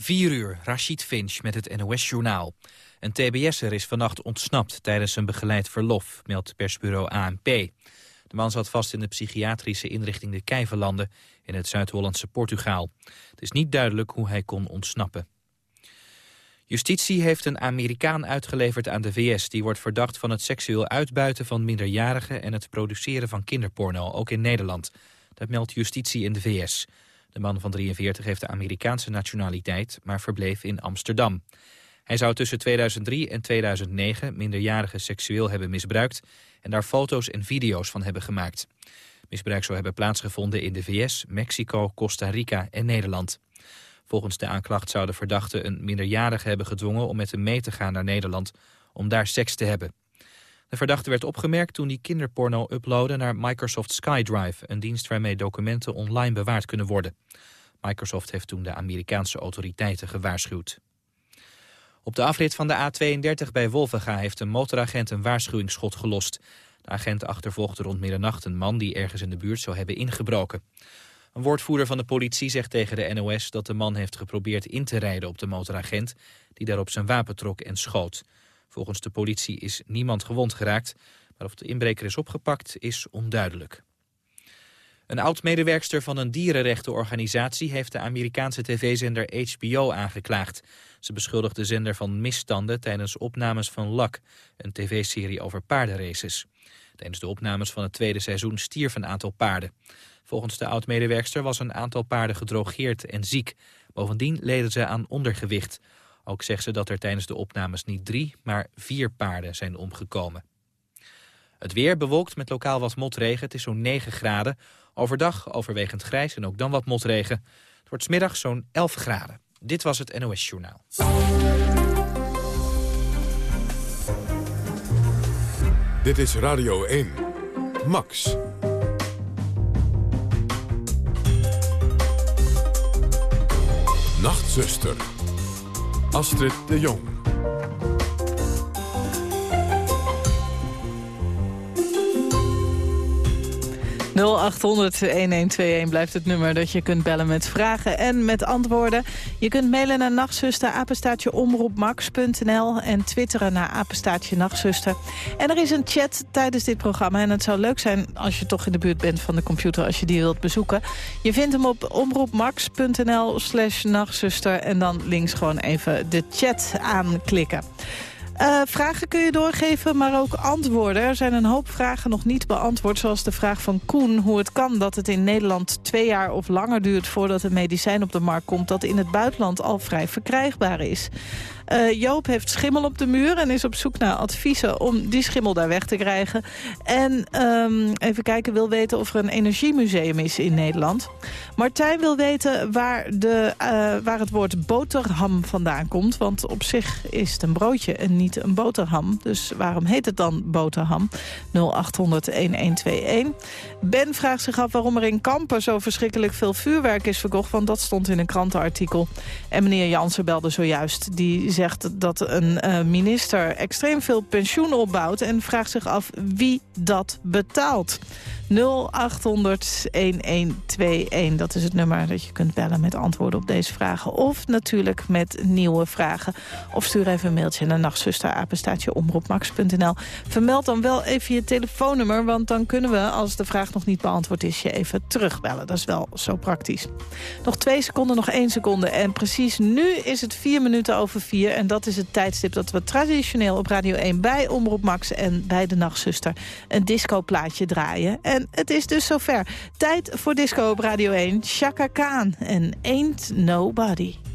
4 uur, Rashid Finch met het NOS-journaal. Een tbs'er is vannacht ontsnapt tijdens een begeleid verlof, meldt persbureau ANP. De man zat vast in de psychiatrische inrichting de Kijverlanden in het Zuid-Hollandse Portugaal. Het is niet duidelijk hoe hij kon ontsnappen. Justitie heeft een Amerikaan uitgeleverd aan de VS. Die wordt verdacht van het seksueel uitbuiten van minderjarigen... en het produceren van kinderporno, ook in Nederland. Dat meldt justitie in de VS. De man van 43 heeft de Amerikaanse nationaliteit, maar verbleef in Amsterdam. Hij zou tussen 2003 en 2009 minderjarigen seksueel hebben misbruikt... en daar foto's en video's van hebben gemaakt. Misbruik zou hebben plaatsgevonden in de VS, Mexico, Costa Rica en Nederland. Volgens de aanklacht zou de verdachte een minderjarige hebben gedwongen... om met hem mee te gaan naar Nederland om daar seks te hebben. De verdachte werd opgemerkt toen hij kinderporno uploadde naar Microsoft SkyDrive, een dienst waarmee documenten online bewaard kunnen worden. Microsoft heeft toen de Amerikaanse autoriteiten gewaarschuwd. Op de afrit van de A32 bij Wolvega heeft een motoragent een waarschuwingsschot gelost. De agent achtervolgde rond middernacht een man die ergens in de buurt zou hebben ingebroken. Een woordvoerder van de politie zegt tegen de NOS dat de man heeft geprobeerd in te rijden op de motoragent, die daarop zijn wapen trok en schoot. Volgens de politie is niemand gewond geraakt, maar of de inbreker is opgepakt is onduidelijk. Een oud-medewerkster van een dierenrechtenorganisatie heeft de Amerikaanse tv-zender HBO aangeklaagd. Ze beschuldigt de zender van misstanden tijdens opnames van Luck, een tv-serie over paardenraces. Tijdens de opnames van het tweede seizoen stierf een aantal paarden. Volgens de oud-medewerkster was een aantal paarden gedrogeerd en ziek. Bovendien leden ze aan ondergewicht. Ook zegt ze dat er tijdens de opnames niet drie, maar vier paarden zijn omgekomen. Het weer bewolkt met lokaal wat motregen. Het is zo'n 9 graden. Overdag overwegend grijs en ook dan wat motregen. Het wordt smiddag zo'n 11 graden. Dit was het NOS Journaal. Dit is Radio 1. Max. Nachtzuster. Astrid de Jong. 0800-1121 blijft het nummer dat je kunt bellen met vragen en met antwoorden. Je kunt mailen naar nachtzuster, en twitteren naar apenstaatje nachtzuster. En er is een chat tijdens dit programma en het zou leuk zijn als je toch in de buurt bent van de computer als je die wilt bezoeken. Je vindt hem op omroepmax.nl slash nachtzuster en dan links gewoon even de chat aanklikken. Uh, vragen kun je doorgeven, maar ook antwoorden. Er zijn een hoop vragen nog niet beantwoord. Zoals de vraag van Koen hoe het kan dat het in Nederland twee jaar of langer duurt... voordat een medicijn op de markt komt dat in het buitenland al vrij verkrijgbaar is. Uh, Joop heeft schimmel op de muur en is op zoek naar adviezen om die schimmel daar weg te krijgen. En um, even kijken, wil weten of er een energiemuseum is in Nederland. Martijn wil weten waar, de, uh, waar het woord boterham vandaan komt. Want op zich is het een broodje en niet een boterham. Dus waarom heet het dan boterham? 0800-1121. Ben vraagt zich af waarom er in Kampen zo verschrikkelijk veel vuurwerk is verkocht. Want dat stond in een krantenartikel. En meneer Jansen belde zojuist. Die zegt dat een uh, minister extreem veel pensioen opbouwt... en vraagt zich af wie dat betaalt. 0800-1121. Dat is het nummer dat je kunt bellen met antwoorden op deze vragen. Of natuurlijk met nieuwe vragen. Of stuur even een mailtje naar nachtzusterapenstaatjeomroepmax.nl. Vermeld dan wel even je telefoonnummer, want dan kunnen we, als de vraag nog niet beantwoord is, je even terugbellen. Dat is wel zo praktisch. Nog twee seconden, nog één seconde. En precies nu is het vier minuten over vier. En dat is het tijdstip dat we traditioneel op Radio 1 bij Omroep Max en bij de Nachtzuster een discoplaatje draaien. En en het is dus zover. Tijd voor disco op Radio 1. Chaka Khan en Ain't Nobody.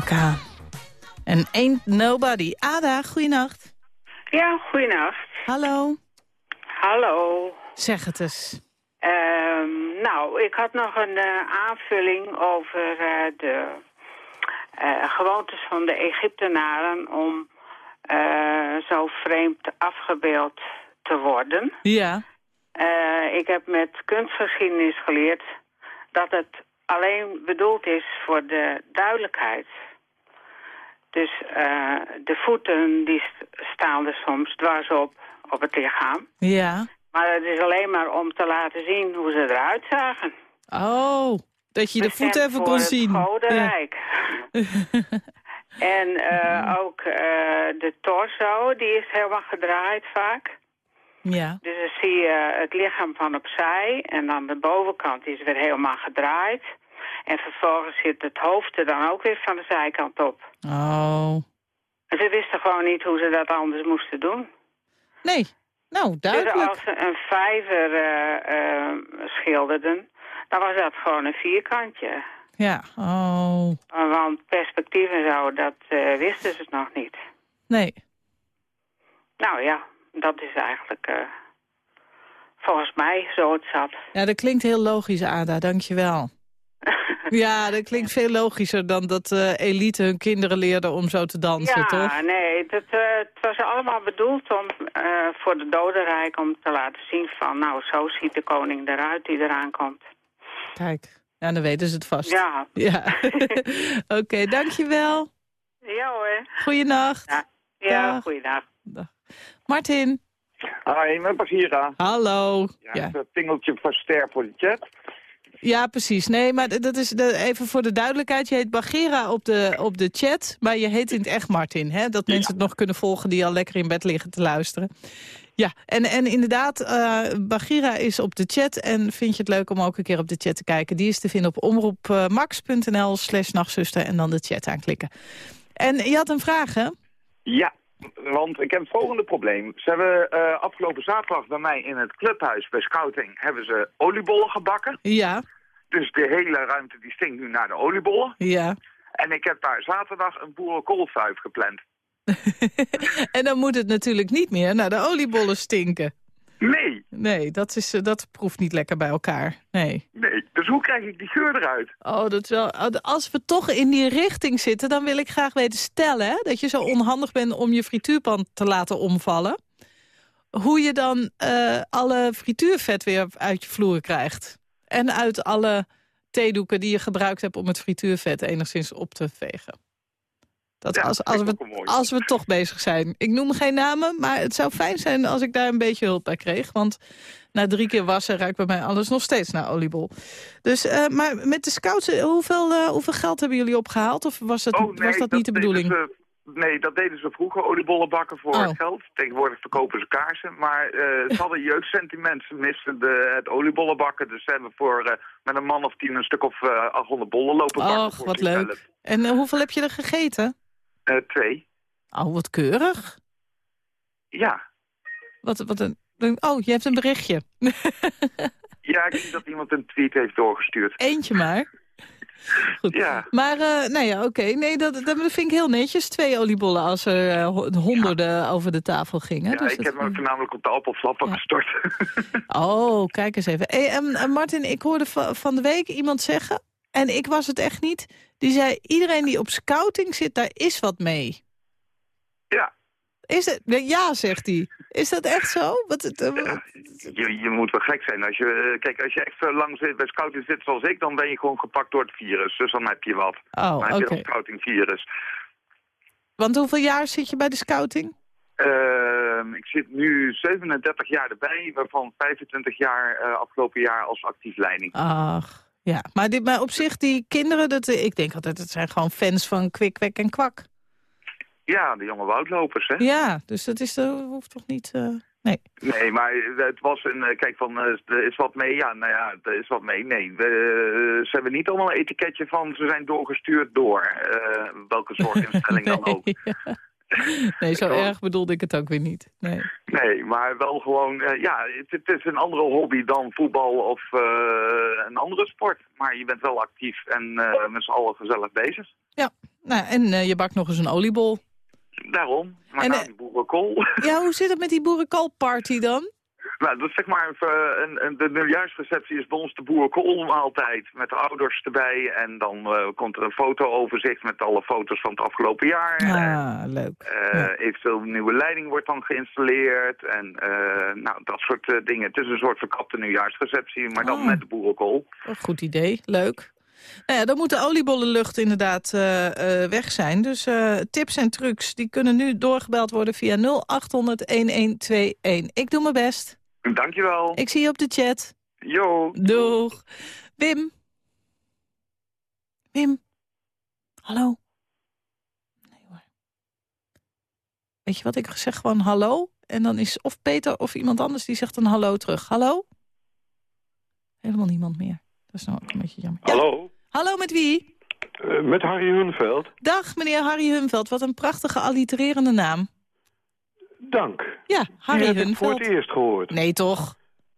Khan. En Ain't Nobody. Ada, goeienacht. Ja, goeienacht. Hallo. Hallo. Zeg het eens. Ehm, nou, ik had nog een eh, aanvulling over eh, de eh, gewoontes van de Egyptenaren om zo vreemd afgebeeld te worden. Ja. Ik heb met kunstgeschiedenis geleerd dat het alleen bedoeld is voor de duidelijkheid. Dus eh, de voeten die st- staan er soms dwars op, op het lichaam. Ja. Maar het is alleen maar om te laten zien hoe ze eruit zagen. Oh, dat je de Bestemd voet even kon het zien. Ja. Godenrijk. en eh, ook eh, de torso, die is helemaal gedraaid vaak. Ja. Dus dan zie je het lichaam van opzij en dan de bovenkant is weer helemaal gedraaid. En vervolgens zit het hoofd er dan ook weer van de zijkant op. Oh. En ze wisten gewoon niet hoe ze dat anders moesten doen. Nee. Nou, Dus duidelijk. als ze een vijver eh, eh, schilderden, dan was dat gewoon een vierkantje. Ja. Oh. Want perspectief en zo, dat eh, wisten ze nog niet. Nee. Nou ja, dat is eigenlijk eh, volgens mij zo het zat. Ja, dat klinkt heel logisch, Ada. Dankjewel. Ja, dat klinkt veel logischer dan dat eh, elite hun kinderen leerden om zo te dansen, ja, toch? nee, dat, eh, het was allemaal bedoeld om voor de dodenrijk om te laten zien van... nou, zo ziet de koning eruit die eraan komt. Kijk, ja, dan weten ze het vast. Ja, Ja. Oké, dankjewel. ja hoor. Goeienacht. Ja, ja Dag. goeiedag. Dag. Martin, Hi, met Bagira. hallo. Ja, Ja. Dat tingeltje van ster voor de chat. ja, precies. Nee, maar dat is de, even voor de duidelijkheid. Je heet Bagera op de, op de chat, maar je heet in het echt Martin. Hè? Dat mensen het nog kunnen volgen die al lekker in bed liggen te luisteren. Ja, en, en inderdaad, eh Bagheera is op de chat. En vind je het leuk om ook een keer op de chat te kijken? Die is te vinden op omroepmax.nl slash nachtzuster en dan de chat aanklikken. En je had een vraag, hè? Ja, want ik heb het volgende probleem. Ze hebben eh, afgelopen zaterdag bij mij in het clubhuis bij Scouting... hebben ze oliebollen gebakken. Ja, Dus de hele ruimte die stinkt nu naar de oliebollen. ja. En ik heb daar zaterdag een boerenkoolfuif gepland. en dan moet het natuurlijk niet meer naar de oliebollen stinken. Nee, Nee, dat, is, eh, dat proeft niet lekker bij elkaar. Nee. nee. Dus hoe krijg ik die geur eruit? Oh, dat is wel, als we toch in die richting zitten, dan wil ik graag weten stellen... Hè, dat je zo onhandig bent om je frituurpan te laten omvallen. Hoe je dan eh, alle frituurvet weer uit je vloer krijgt. En uit alle theedoeken die je gebruikt hebt om het frituurvet enigszins op te vegen. Dat Ja, als, als, we, ook wel mooi. als we toch bezig zijn. Ik noem geen namen, maar het zou fijn zijn als ik daar een beetje hulp bij kreeg. Want na drie keer wassen ruikt bij mij alles nog steeds naar oliebol. Dus, eh, maar met de scouts, eh, hoeveel, eh, hoeveel geld hebben jullie opgehaald? Of was dat, Oh, nee, was dat niet de bedoeling? ze- nee, dat deden ze vroeger, oliebollen bakken voor Oh. geld. Tegenwoordig verkopen ze kaarsen. Maar eh ze hadden jeugdsentiment. Ze misten de, het oliebollen bakken. Dus ze hebben voor met een man of tien een stuk of eh 800 bollen lopen bakken. Och, wat leuk. En hoeveel heb je er gegeten? Eh, twee. Oh, wat keurig. Ja. Wat, wat een... Oh, je hebt een berichtje. Ja, ik zie dat iemand een tweet heeft doorgestuurd. Eentje maar. Goed. Ja. Maar, eh nou ja, oké. Nee, dat, dat vind ik heel netjes. Twee oliebollen als er eh, ho- honderden over de tafel gingen. Ja, Dus ik dat- heb hem voornamelijk op de appelflappen Ja. gestort. Oh, kijk eens even. Hey, Martin, ik hoorde va- van de week iemand zeggen... en ik was het echt niet... die zei, iedereen die op scouting zit, daar is wat mee. ja. Is het? Ja, zegt hij. Is dat echt zo? Wat, het, eh, Ja, je, je moet wel gek zijn. Als je, eh, kijk, als je echt zo lang zit bij scouting zit zoals ik, dan ben je gewoon gepakt door het virus. Dus dan heb je wat. oh, dan heb je dat scoutingvirus. Want hoeveel jaar zit je bij de scouting? Ehm, ik zit nu 37 jaar erbij, waarvan 25 jaar eh, afgelopen jaar als actief leiding. Ach, ja. Maar, dit, maar op zich, die kinderen, dat, eh, ik denk altijd, het zijn gewoon fans van Kwik, Kwek en Kwak. Ja, de jonge woudlopers, hè? Ja, dus dat is, dat hoeft toch niet... eh, nee. Nee, maar het was een, eh, kijk van, er is wat mee, ja, nou ja, er is wat mee. Nee, we, ze hebben niet allemaal een etiketje van, ze zijn doorgestuurd door, welke zorginstelling dan ook. Ja. nee, zo erg bedoelde ik het ook weer niet. Nee. Nee, maar wel gewoon, eh, ja, het, het is een andere hobby dan voetbal of eh, een andere sport. Maar je bent wel actief en eh met z'n allen gezellig bezig. Nou, en je bakt nog eens een oliebol. Daarom. Maar En, nou, die boerenkool. Ja, hoe zit het met die boerenkoolparty dan? Nou, dat is zeg maar, eh, een, een, de nieuwjaarsreceptie is bij ons de boerenkool altijd. Met de ouders erbij. En dan eh, komt er een fotooverzicht met alle foto's van het afgelopen jaar. En, Ah, leuk. Ja. Eventueel een nieuwe leiding wordt dan geïnstalleerd. En nou, dat soort dingen. Het is een soort verkapte nieuwjaarsreceptie, maar dan Oh. met de boerenkool. Goed idee, leuk. Nou ja, dan moet de oliebollenlucht inderdaad weg zijn. Dus tips en trucs die kunnen nu doorgebeld worden via 0800-1121. Ik doe mijn best. Dankjewel. Ik zie je op de chat. Jo. Doeg. Wim. Wim. Hallo. Nee hoor. Weet je wat ik zeg? Gewoon hallo. En dan is of Peter of iemand anders die zegt een hallo terug. Hallo? Helemaal niemand meer. Dat is nou ook een beetje jammer. Ja, Hallo, Hallo met wie? eh, met Harry Hunveld. Dag meneer Harry Hunveld. Wat een prachtige allitererende naam. Dank. Ja, Harry heb voor het eerst gehoord. Nee toch?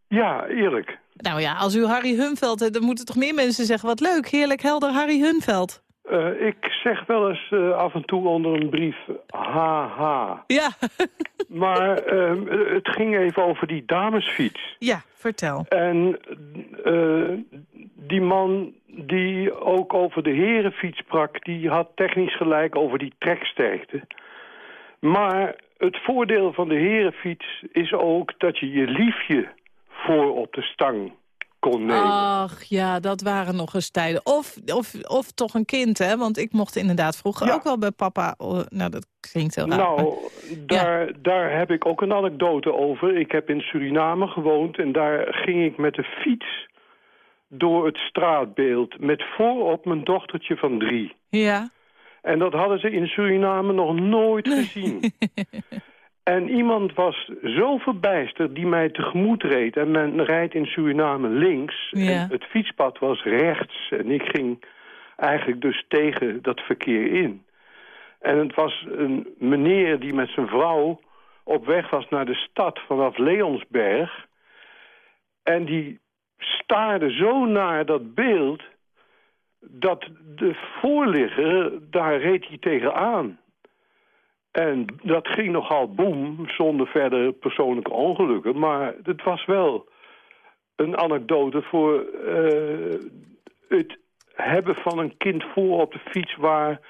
Ja, eerlijk. Nou ja, als u Harry Hunveld hebt, dan moeten toch meer mensen zeggen... wat leuk, heerlijk, helder Harry Hunveld. Eh, ik zeg wel eens eh, af en toe onder een brief haha. Ja, Maar ehm, het ging even over die damesfiets. ja vertel. En eh, die man die ook over de herenfiets sprak... die had technisch gelijk over die treksterkte. Maar het voordeel van de herenfiets is ook dat je je liefje voor op de stang kon nemen. Ach ja, dat waren nog eens tijden. Of, of, of toch een kind, hè? Want ik mocht inderdaad vroeger Ja. ook wel bij papa... oh, nou, dat klinkt heel raar. maar- Nou, daar, daar heb ik ook een anekdote over. Ik heb in Suriname gewoond en daar ging ik met de fiets door het straatbeeld... met voorop mijn dochtertje van drie. Ja, En dat hadden ze in Suriname nog nooit gezien. en iemand was zo verbijsterd die mij tegemoet reed. En men rijdt in Suriname links. Ja. En het fietspad was rechts. En ik ging eigenlijk dus tegen dat verkeer in. En het was een meneer die met zijn vrouw op weg was naar de stad vanaf Leonsberg. En die staarde zo naar dat beeld dat de voorligger, daar reed hij tegenaan. En dat ging nogal boem, zonder verder persoonlijke ongelukken. Maar het was wel een anekdote voor eh, het hebben van een kind voor op de fiets... waar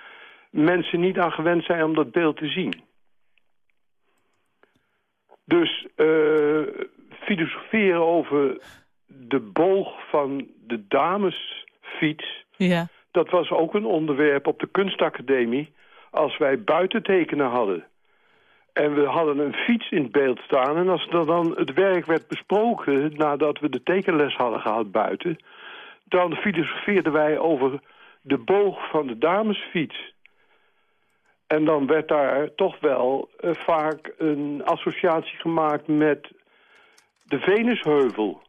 mensen niet aan gewend zijn om dat beeld te zien. Dus eh, filosoferen over de boog van de damesfiets... ja. dat was ook een onderwerp op de kunstacademie... als wij buitentekenen hadden. En we hadden een fiets in beeld staan. En als er dan het werk werd besproken... nadat we de tekenles hadden gehad buiten... dan filosofeerden wij over de boog van de damesfiets. En dan werd daar toch wel eh, vaak een associatie gemaakt met de Venusheuvel.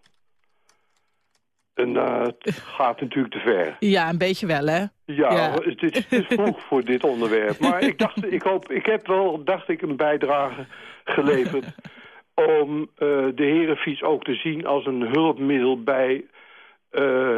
En het gaat natuurlijk te ver. ja, een beetje wel, hè? Ja, Ja. Het, is, het is vroeg voor dit onderwerp. Maar ik dacht, ik hoop, ik heb wel, dacht ik, een bijdrage geleverd om eh, de herenfiets ook te zien als een hulpmiddel bij eh,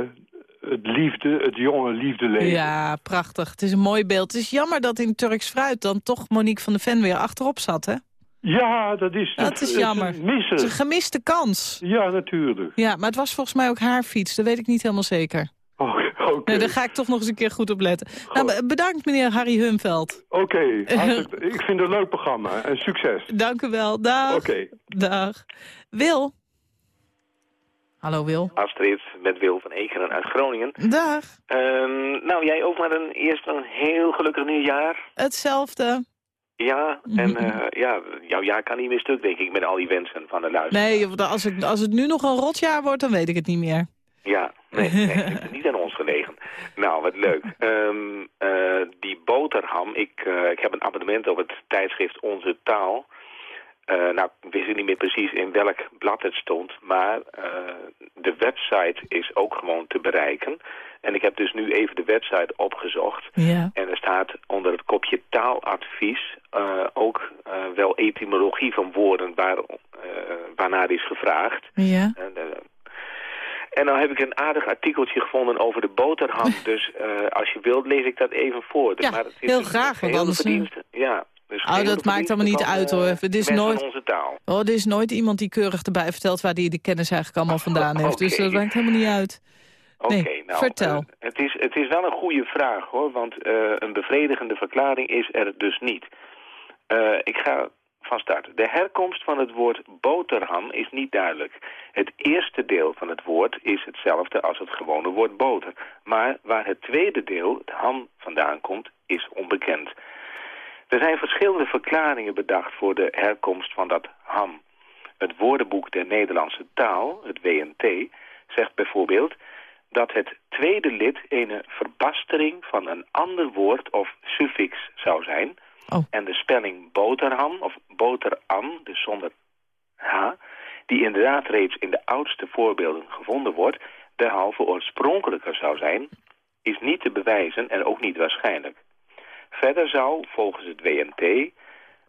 het liefde, het jonge liefdeleven. Ja, prachtig. Het is een mooi beeld. Het is jammer dat in Turks Fruit dan toch Monique van de Ven weer achterop zat, hè? Ja, dat is, Dat is een jammer. Het is een gemiste kans. Ja, natuurlijk. Ja, maar het was volgens mij ook haar fiets. Dat weet ik niet helemaal zeker. Oh, Oké, Nee, daar ga ik toch nog eens een keer goed op letten. Nou, be- bedankt meneer Harry Humveld. Oké, ik vind het een leuk programma en succes. Dank u wel. Dag. Oké. Dag. Wil. Hallo Wil. Astrid, met Wil van Ekeren uit Groningen. Dag. Ehm, nou, jij ook maar een, eerst een heel gelukkig nieuwjaar. Hetzelfde. Ja, en eh, ja, jouw jaar kan niet meer stuk, denk ik, met al die wensen van de luisteraar. Nee, als, ik, als het nu nog een rotjaar wordt, dan weet ik het niet meer. Ja, nee, nee, het is niet aan ons gelegen. Nou, wat leuk. Ehm, eh, die boterham, ik, eh, ik heb een abonnement op het tijdschrift Onze Taal. Eh, nou, ik wist niet meer precies in welk blad het stond, maar eh, de website is ook gewoon te bereiken. En ik heb dus nu even de website opgezocht. Ja. En er staat onder het kopje taaladvies eh, ook eh, wel etymologie van woorden waar, eh, waarnaar is gevraagd. Ja. En, En nou heb ik een aardig artikeltje gevonden over de boterham. dus uh, als je wilt, lees ik dat even voor. Ja, maar het is heel een graag. Anders... verdienste. Ja, dus oh, dat maakt allemaal niet uit hoor. Uh, Het is nooit... onze taal. Oh, er is nooit iemand die keurig erbij vertelt waar die de kennis eigenlijk allemaal vandaan heeft. Dus dat maakt helemaal niet uit. Oké, nou, vertel. eh, het, is, het is wel een goede vraag hoor, want eh, een bevredigende verklaring is er dus niet. Eh, ik ga van start. De herkomst van het woord boterham is niet duidelijk. Het eerste deel van het woord is hetzelfde als het gewone woord boter. Maar waar het tweede deel, het ham, vandaan komt, is onbekend. Er zijn verschillende verklaringen bedacht voor de herkomst van dat ham. Het woordenboek der Nederlandse taal, het WNT, zegt bijvoorbeeld dat het tweede lid een verbastering van een ander woord of suffix zou zijn. Oh. En de spelling boterham of boteram, dus zonder h, die inderdaad reeds in de oudste voorbeelden gevonden wordt, derhalve oorspronkelijker zou zijn, is niet te bewijzen en ook niet waarschijnlijk. Verder zou, volgens het WNT,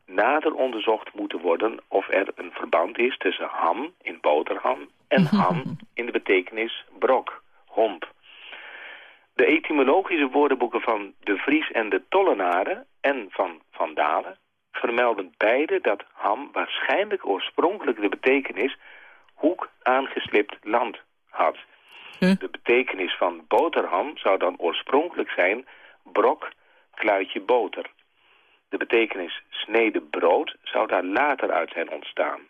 nader onderzocht moeten worden of er een verband is tussen ham in boterham en ham in de betekenis brok, homp. De etymologische woordenboeken van De Vries en de Tollenaren en van Van Dalen vermelden beide dat ham waarschijnlijk oorspronkelijk de betekenis hoek aangeslipt land had. De betekenis van boterham zou dan oorspronkelijk zijn brok, kluitje boter. De betekenis snede brood zou daar later uit zijn ontstaan.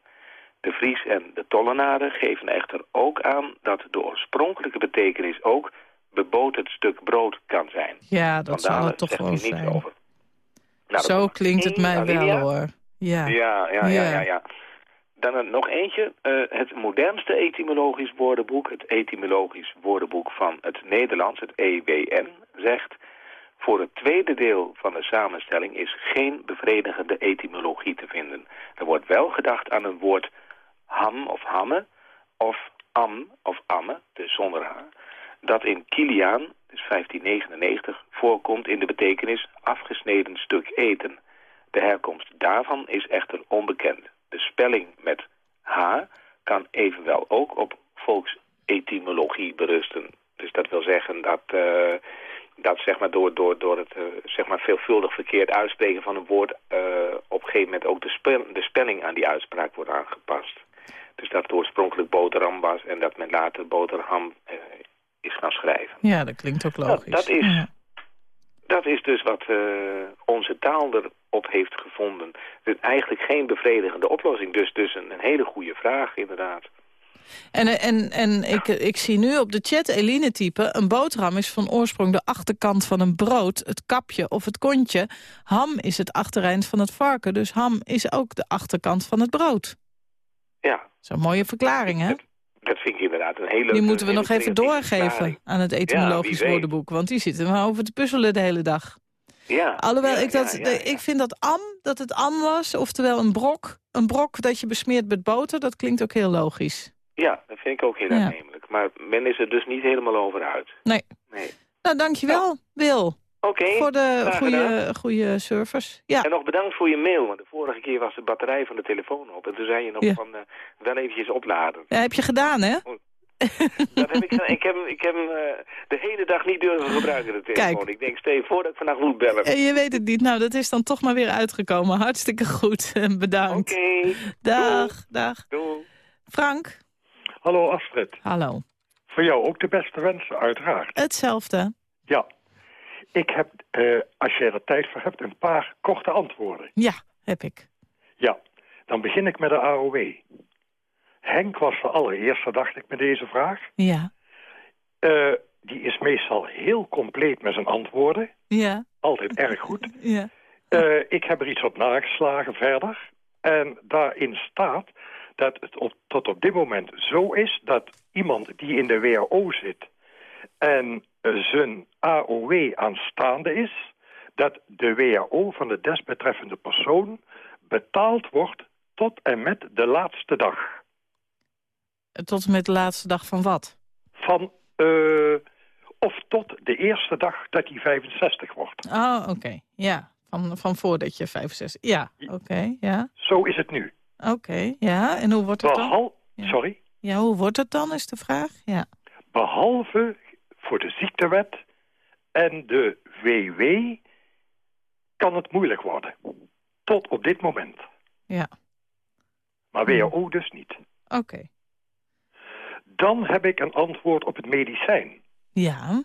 De Vries en de Tollenaren geven echter ook aan dat de oorspronkelijke betekenis ook beboterd stuk brood kan zijn. Ja, dat zal Dalen het toch wel zijn. over. Nou, Zo klinkt het mij wel hoor. Ja. Ja, ja, ja, Ja. ja. Dan nog eentje. Eh, het modernste etymologisch woordenboek, het etymologisch woordenboek van het Nederlands, het EWN, zegt... Voor het tweede deel van de samenstelling is geen bevredigende etymologie te vinden. Er wordt wel gedacht aan een woord ham of hamme, of am of amme, dus zonder h, dat in Kiliaan, dus 1599, voorkomt in de betekenis afgesneden stuk eten. De herkomst daarvan is echter onbekend. De spelling met H kan evenwel ook op volksetymologie berusten. Dus dat wil zeggen dat, eh, dat zeg maar door, door, door het eh, zeg maar veelvuldig verkeerd uitspreken van een woord... eh, op een gegeven moment ook de, spel, de spelling aan die uitspraak wordt aangepast. Dus dat het oorspronkelijk boterham was en dat men later boterham eh, is gaan schrijven. Ja, dat klinkt ook Nou, logisch. dat is- Ja. Dat is dus wat onze taal erop heeft gevonden. Dus eigenlijk geen bevredigende oplossing. Dus, dus een, een hele goede vraag, inderdaad. En, en, en ik, ik zie nu op de chat Eline typen... een boterham is van oorsprong de achterkant van een brood... het kapje of het kontje. Ham is het achtereind van het varken. Dus ham is ook de achterkant van het brood. Ja, Zo'n mooie verklaring, hè? dat vind ik inderdaad een hele Die moeten we nog even doorgeven verklaring. aan het etymologisch woordenboek. Want die zitten maar over te puzzelen de hele dag. Ja, Alhoewel, ja, ik, dat, ja, ja. ik vind dat am, dat het am was, oftewel een brok. Een brok dat je besmeert met boter, dat klinkt ook heel logisch. Ja, dat vind ik ook heel Ja. aannemelijk. Maar men is er dus niet helemaal over uit. Nee. Nee. Nou, dankjewel, Wil, Oké, voor de goede, service. Ja, En nog bedankt voor je mail, want de vorige keer was de batterij van de telefoon op. En toen zei je nog Ja. van, eh, wel eventjes opladen. ja, heb je gedaan, hè? Dat heb ik, ik heb hem, ik heb hem eh, de hele dag niet durven gebruiken, de telefoon. Kijk. Ik denk, stel je voor dat ik vandaag moet bellen. En je weet het niet. Nou, dat is dan toch maar weer uitgekomen. Hartstikke goed. Bedankt. Oké, Dag, dag. doei. Frank, Hallo Astrid. hallo. Voor jou ook de beste wensen, uiteraard. Hetzelfde. Ja. Ik heb, eh, als jij er tijd voor hebt, een paar korte antwoorden. Ja, heb ik. Ja. Dan begin ik met de AOW. Henk was de allereerste, dacht ik, met deze vraag. Ja, Eh, die is meestal heel compleet met zijn antwoorden. ja, Altijd erg goed. ja. Eh, ik heb er iets op nageslagen verder. En daarin staat dat het op, tot op dit moment zo is dat iemand die in de WHO zit en zijn AOW aanstaande is, dat de WHO van de desbetreffende persoon betaald wordt tot en met de laatste dag. Tot en met de laatste dag van wat? Van, eh, of tot de eerste dag dat hij 65 wordt. Oh, oké. Ja, van, van voordat je 65... Ja, oké, ja. Zo is het nu. Oké, ja. En hoe wordt het dan? Ja. Sorry? Ja, hoe wordt het dan, is de vraag? Ja. Behalve voor de ziektewet en de WW kan het moeilijk worden. Tot op dit moment. Ja, Maar WHO dus niet. oké. Dan heb ik een antwoord op het medicijn. Ja,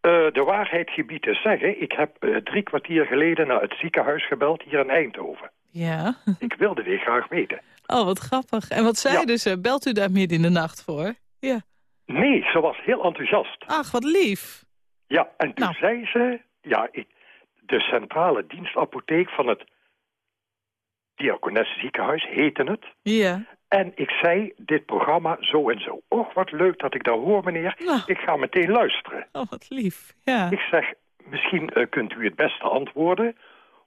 Eh, de waarheid gebiedt te zeggen, ik heb eh, drie kwartier geleden naar het ziekenhuis gebeld hier in Eindhoven. Ja. Ik wilde weer graag weten. Oh, wat grappig. En wat zeiden ze? Belt u daar midden in de nacht voor? Ja. Nee, ze was heel enthousiast. Ach, wat lief. Ja, en toen Nou. zei ze, ja, ik, de centrale dienstapotheek van het Diakonesse ziekenhuis heette het. Ja. En ik zei, dit programma zo en zo. Och, wat leuk dat ik dat hoor, meneer. Nou. Ik ga meteen luisteren. Oh, wat lief. Ja. Ik zeg, misschien eh, kunt u het beste antwoorden.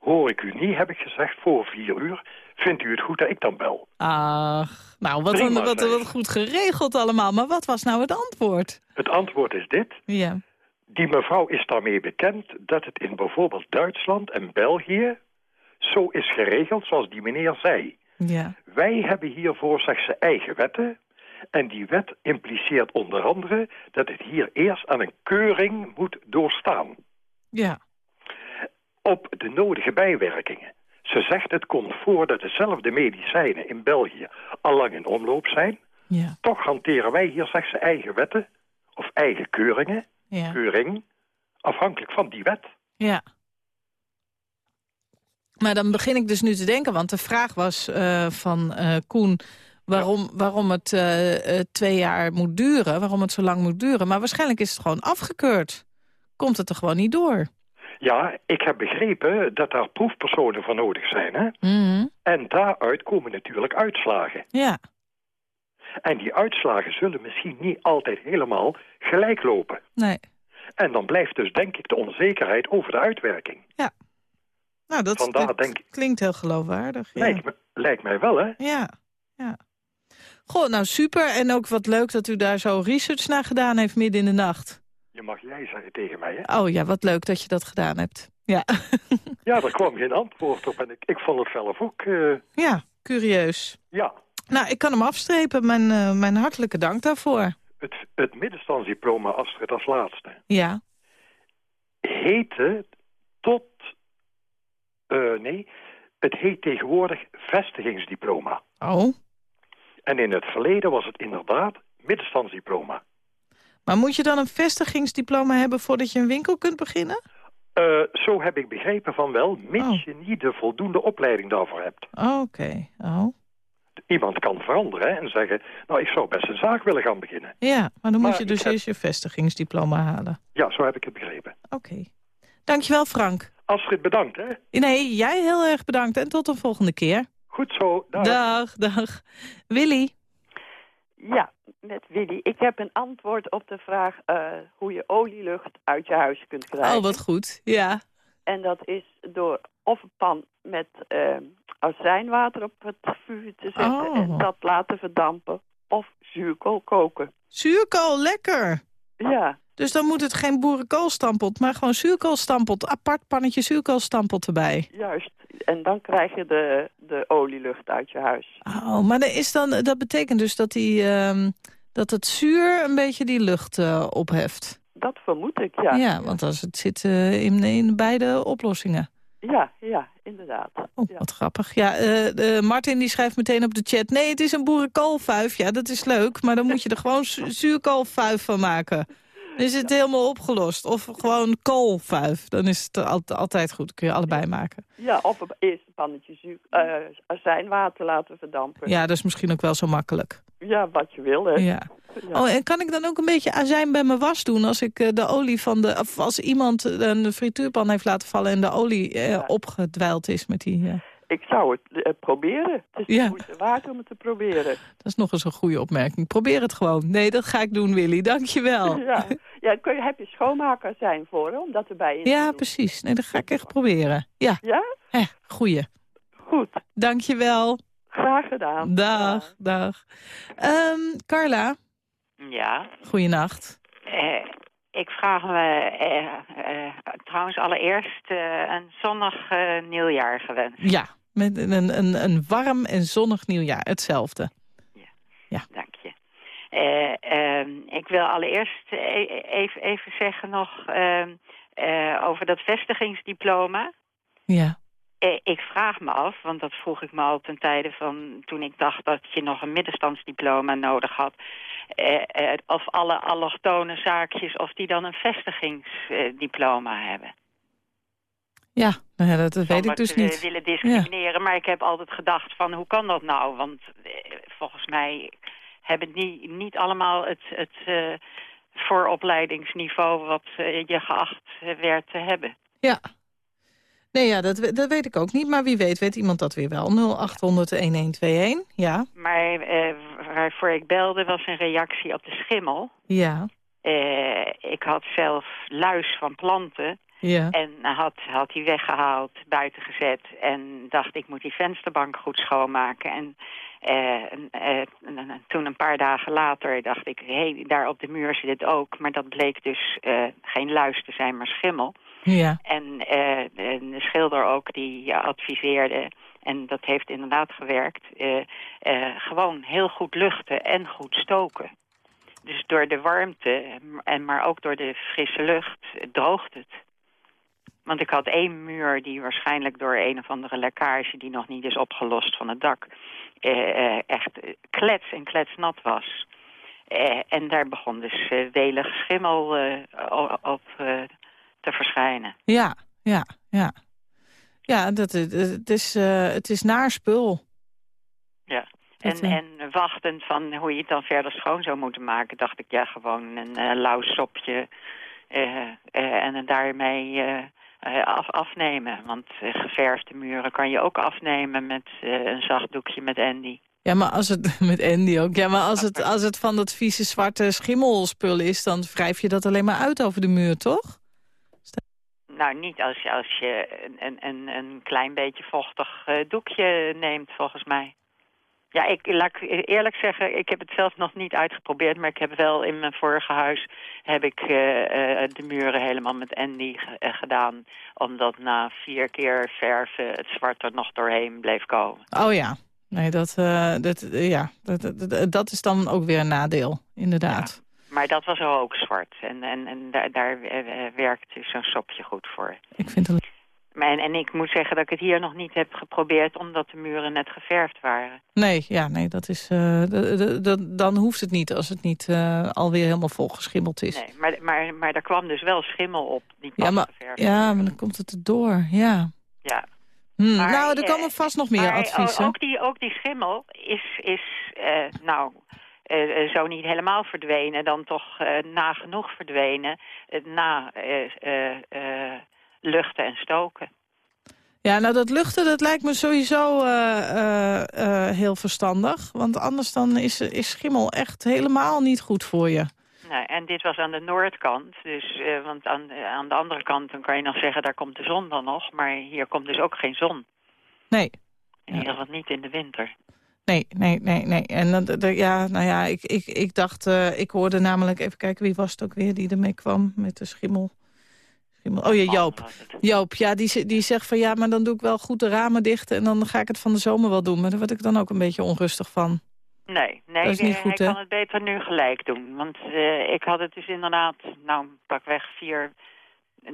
Hoor ik u niet, heb ik gezegd, voor vier uur. Vindt u het goed dat ik dan bel? Ach, nou, wat, Prima, wat, wat goed geregeld allemaal. Maar wat was nou het antwoord? Het antwoord is dit. Ja. Die mevrouw is daarmee bekend dat het in bijvoorbeeld Duitsland en België zo is geregeld zoals die meneer zei. Ja. Wij hebben hiervoor, ze, eigen wetten. En die wet impliceert onder andere dat het hier eerst aan een keuring moet doorstaan. Ja. Op de nodige bijwerkingen. Ze zegt het komt voor dat dezelfde medicijnen in België al lang in omloop zijn. Ja. Toch hanteren wij hier, zegt ze, eigen wetten. Of eigen keuringen, Ja. keuring, afhankelijk van die wet. Ja. Maar dan begin ik dus nu te denken, want de vraag was eh, van eh, Koen... Waarom, waarom het eh, twee jaar moet duren, waarom het zo lang moet duren. Maar waarschijnlijk is het gewoon afgekeurd. Komt het er gewoon niet door. Ja, ik heb begrepen dat daar proefpersonen voor nodig zijn. Hè? Mhm. En daaruit komen natuurlijk uitslagen. Ja, En die uitslagen zullen misschien niet altijd helemaal gelijk lopen. nee. En dan blijft dus denk ik de onzekerheid over de uitwerking. Nou, dat, Vandaar dat denk ik- klinkt heel geloofwaardig. Ja. Lijkt, me, lijkt mij wel, hè? Ja, ja. Goh, nou super. En ook wat leuk dat u daar zo research naar gedaan heeft midden in de nacht. Je mag jij zeggen tegen mij, hè? Oh ja, wat leuk dat je dat gedaan hebt. Ja, Ja, daar kwam geen antwoord op. En ik, ik vond het zelf ook, eh, ja curieus. ja... Nou, ik kan hem afstrepen. Mijn, eh, mijn hartelijke dank daarvoor. Het, het middenstandsdiploma, Astrid, als laatste, Ja, heette tot... eh, nee, het heet tegenwoordig vestigingsdiploma. oh. En in het verleden was het inderdaad middenstandsdiploma. Maar moet je dan een vestigingsdiploma hebben voordat je een winkel kunt beginnen? Eh, zo heb ik begrepen van wel, mits Oh. je niet de voldoende opleiding daarvoor hebt. Oh, Oké, oh. Iemand kan veranderen hè, en zeggen, nou ik zou best een zaak willen gaan beginnen. Ja, maar dan Maar moet je dus heb- eerst je vestigingsdiploma halen. Ja, zo heb ik het begrepen. Oké. Dankjewel, Frank. Astrid, bedankt hè. Nee, jij heel erg bedankt en tot een volgende keer. Goed zo. Dag. Dag, dag. Willy? Ja, met Willy. Ik heb een antwoord op de vraag eh, hoe je olielucht uit je huis kunt krijgen. Oh, wat goed. Ja. En dat is door of een pan met eh, azijnwater op het vuur te zetten Oh. en dat laten verdampen. Of zuurkool koken. Zuurkool, lekker. Ja, Dus dan moet het geen boerenkoolstampot, maar gewoon zuurkoolstampot. Apart pannetje zuurkoolstampot erbij. juist. En dan krijg je de, de olielucht uit je huis. Oh, maar dat, is dan, dat betekent dus dat, die, ehm, dat het zuur een beetje die lucht eh, opheft. Dat vermoed ik, ja. Ja, want als het zit eh, in, in beide oplossingen. Ja, ja, inderdaad. Oh, Ja. wat grappig. Ja, eh, Martin die schrijft meteen op de chat... nee, het is een boerenkoolfuif. Ja, dat is leuk, maar dan moet je er gewoon zu- zuurkoolfuif van maken. Is het helemaal opgelost. Of gewoon koolfuif. Dan is het al- altijd goed. Kun je allebei maken. Ja, of eerst een pannetje zuur, eh, azijnwater laten verdampen. Ja, dat is misschien ook wel zo makkelijk. Ja, wat je wil, hè. Ja. Ja. Oh, en kan ik dan ook een beetje azijn bij mijn was doen... als ik eh, de olie van de... of als iemand een frituurpan heeft laten vallen... en de olie eh, Ja. opgedwijld is met die... Ik zou het eh, proberen. Het is Ja. moeite waard om het te proberen. dat is nog eens een goede opmerking. Probeer het gewoon. Nee, dat ga ik doen, Willy. Dank je wel. Ja, ja kun je, heb je schoonmaker zijn voor, hè, om dat erbij in te Ja, doen? precies. Nee, dat ga ik echt proberen. Ja, Ja? hè, goeie. Goed. Dank je wel. Graag gedaan. Dag, dag. Ehm, Carla, Ja, goeienacht. eh, ik vraag me eh, eh, trouwens allereerst eh, een zonnig eh, nieuwjaar gewenst. Ja, met een, een, een warm en zonnig nieuwjaar. Hetzelfde. Dank je. Eh, ehm, ik wil allereerst e- even, even zeggen nog ehm, eh, over dat vestigingsdiploma. Ja. Eh, ik vraag me af, want dat vroeg ik me al ten tijde van toen ik dacht dat je nog een middenstandsdiploma nodig had. eh, of alle allochtone zaakjes, of die dan een vestigingsdiploma hebben. Ja, nou ja, dat, dat weet ik dus niet. willen discrimineren, maar ik heb altijd gedacht van hoe kan dat nou? Want eh, volgens mij hebben niet, niet allemaal het, het eh, vooropleidingsniveau wat eh, je geacht werd te hebben. Ja. Nee, ja, dat, dat weet ik ook niet. Maar wie weet, weet iemand dat weer wel. 0800-1121. Ja. Maar eh, waarvoor ik belde was een reactie op de schimmel. Ja. Eh, ik had zelf luis van planten. Ja. En had, had die weggehaald, buiten gezet. En dacht, ik moet die vensterbank goed schoonmaken. En eh, eh, en- en toen een paar dagen later dacht ik, hé, hey, daar op de muur zit het ook. Maar dat bleek dus eh, geen luis te zijn, maar schimmel. Ja. En eh, de, de schilder ook, die adviseerde... En dat heeft inderdaad gewerkt. gewoon heel goed luchten en goed stoken. Dus door de warmte, en maar ook door de frisse lucht, droogt het. Want ik had één muur die waarschijnlijk door een of andere lekkage... die nog niet is opgelost van het dak... eh, eh, echt klets en kletsnat was. Eh, en daar begon dus eh, welig schimmel eh, op eh, te verschijnen. Ja, ja, ja. Ja, dat, het, is, eh, het is naar spul. Ja. En, en wachtend van hoe je het dan verder schoon zou moeten maken... dacht ik, ja, gewoon een eh, lauw sopje en daarmee af, afnemen. Want eh, geverfde muren kan je ook afnemen met eh, een zacht doekje met Andy. Ja, maar als het met Andy ook. Ja, maar als het, als het van dat vieze zwarte schimmelspul is, dan wrijf je dat alleen maar uit over de muur, toch? Nou, niet als je, als je een, een, een klein beetje vochtig eh, doekje neemt, volgens mij. Ja, ik laat ik eerlijk zeggen, ik heb het zelf nog niet uitgeprobeerd... maar ik heb wel in mijn vorige huis heb ik, eh, eh, de muren helemaal met Andy eh, gedaan... omdat na vier keer verven het zwart er nog doorheen bleef komen. Oh ja. Nee, dat, dat, ja, dat, dat, dat is dan ook weer een nadeel, inderdaad. Maar dat was ook zwart en, en, en daar, daar werkt zo'n sopje goed voor. Ik vind het... En, en ik moet zeggen dat ik het hier nog niet heb geprobeerd... omdat de muren net geverfd waren. Nee, ja, nee, dat is, eh, dan hoeft het niet als het niet eh, alweer helemaal volgeschimmeld is. Nee, maar, maar, maar daar kwam dus wel schimmel op. Die ja, maar, ja, maar dan komt het erdoor, ja. Ja. Hm, Maar, nou, er eh, komen vast nog meer maar adviezen. Ook die, ook die schimmel is, is nou, zo niet helemaal verdwenen... dan toch eh, nagenoeg verdwenen na luchten en stoken. Ja, nou dat luchten, dat lijkt me sowieso eh, eh, eh, heel verstandig. Want anders dan is, is schimmel echt helemaal niet goed voor je. Nou, en dit was aan de noordkant. Dus, want aan, aan de andere kant dan kan je nog zeggen... daar komt de zon dan nog. Maar hier komt dus ook geen zon. Nee, In ieder geval niet in de winter. nee, nee, nee. nee. En dan, ja, nou ja, ik, ik, ik dacht, ik hoorde namelijk, even kijken, wie was het ook weer die ermee kwam met de schimmel? Oh ja, Joop. Joop, ja, die, die zegt van ja, maar dan doe ik wel goed de ramen dicht en dan ga ik het van de zomer wel doen. Maar daar word ik dan ook een beetje onrustig van. Nee, nee Dat is niet eh, goed, hij kan het beter nu gelijk doen. Want eh, ik had het dus inderdaad, nou, pakweg vier,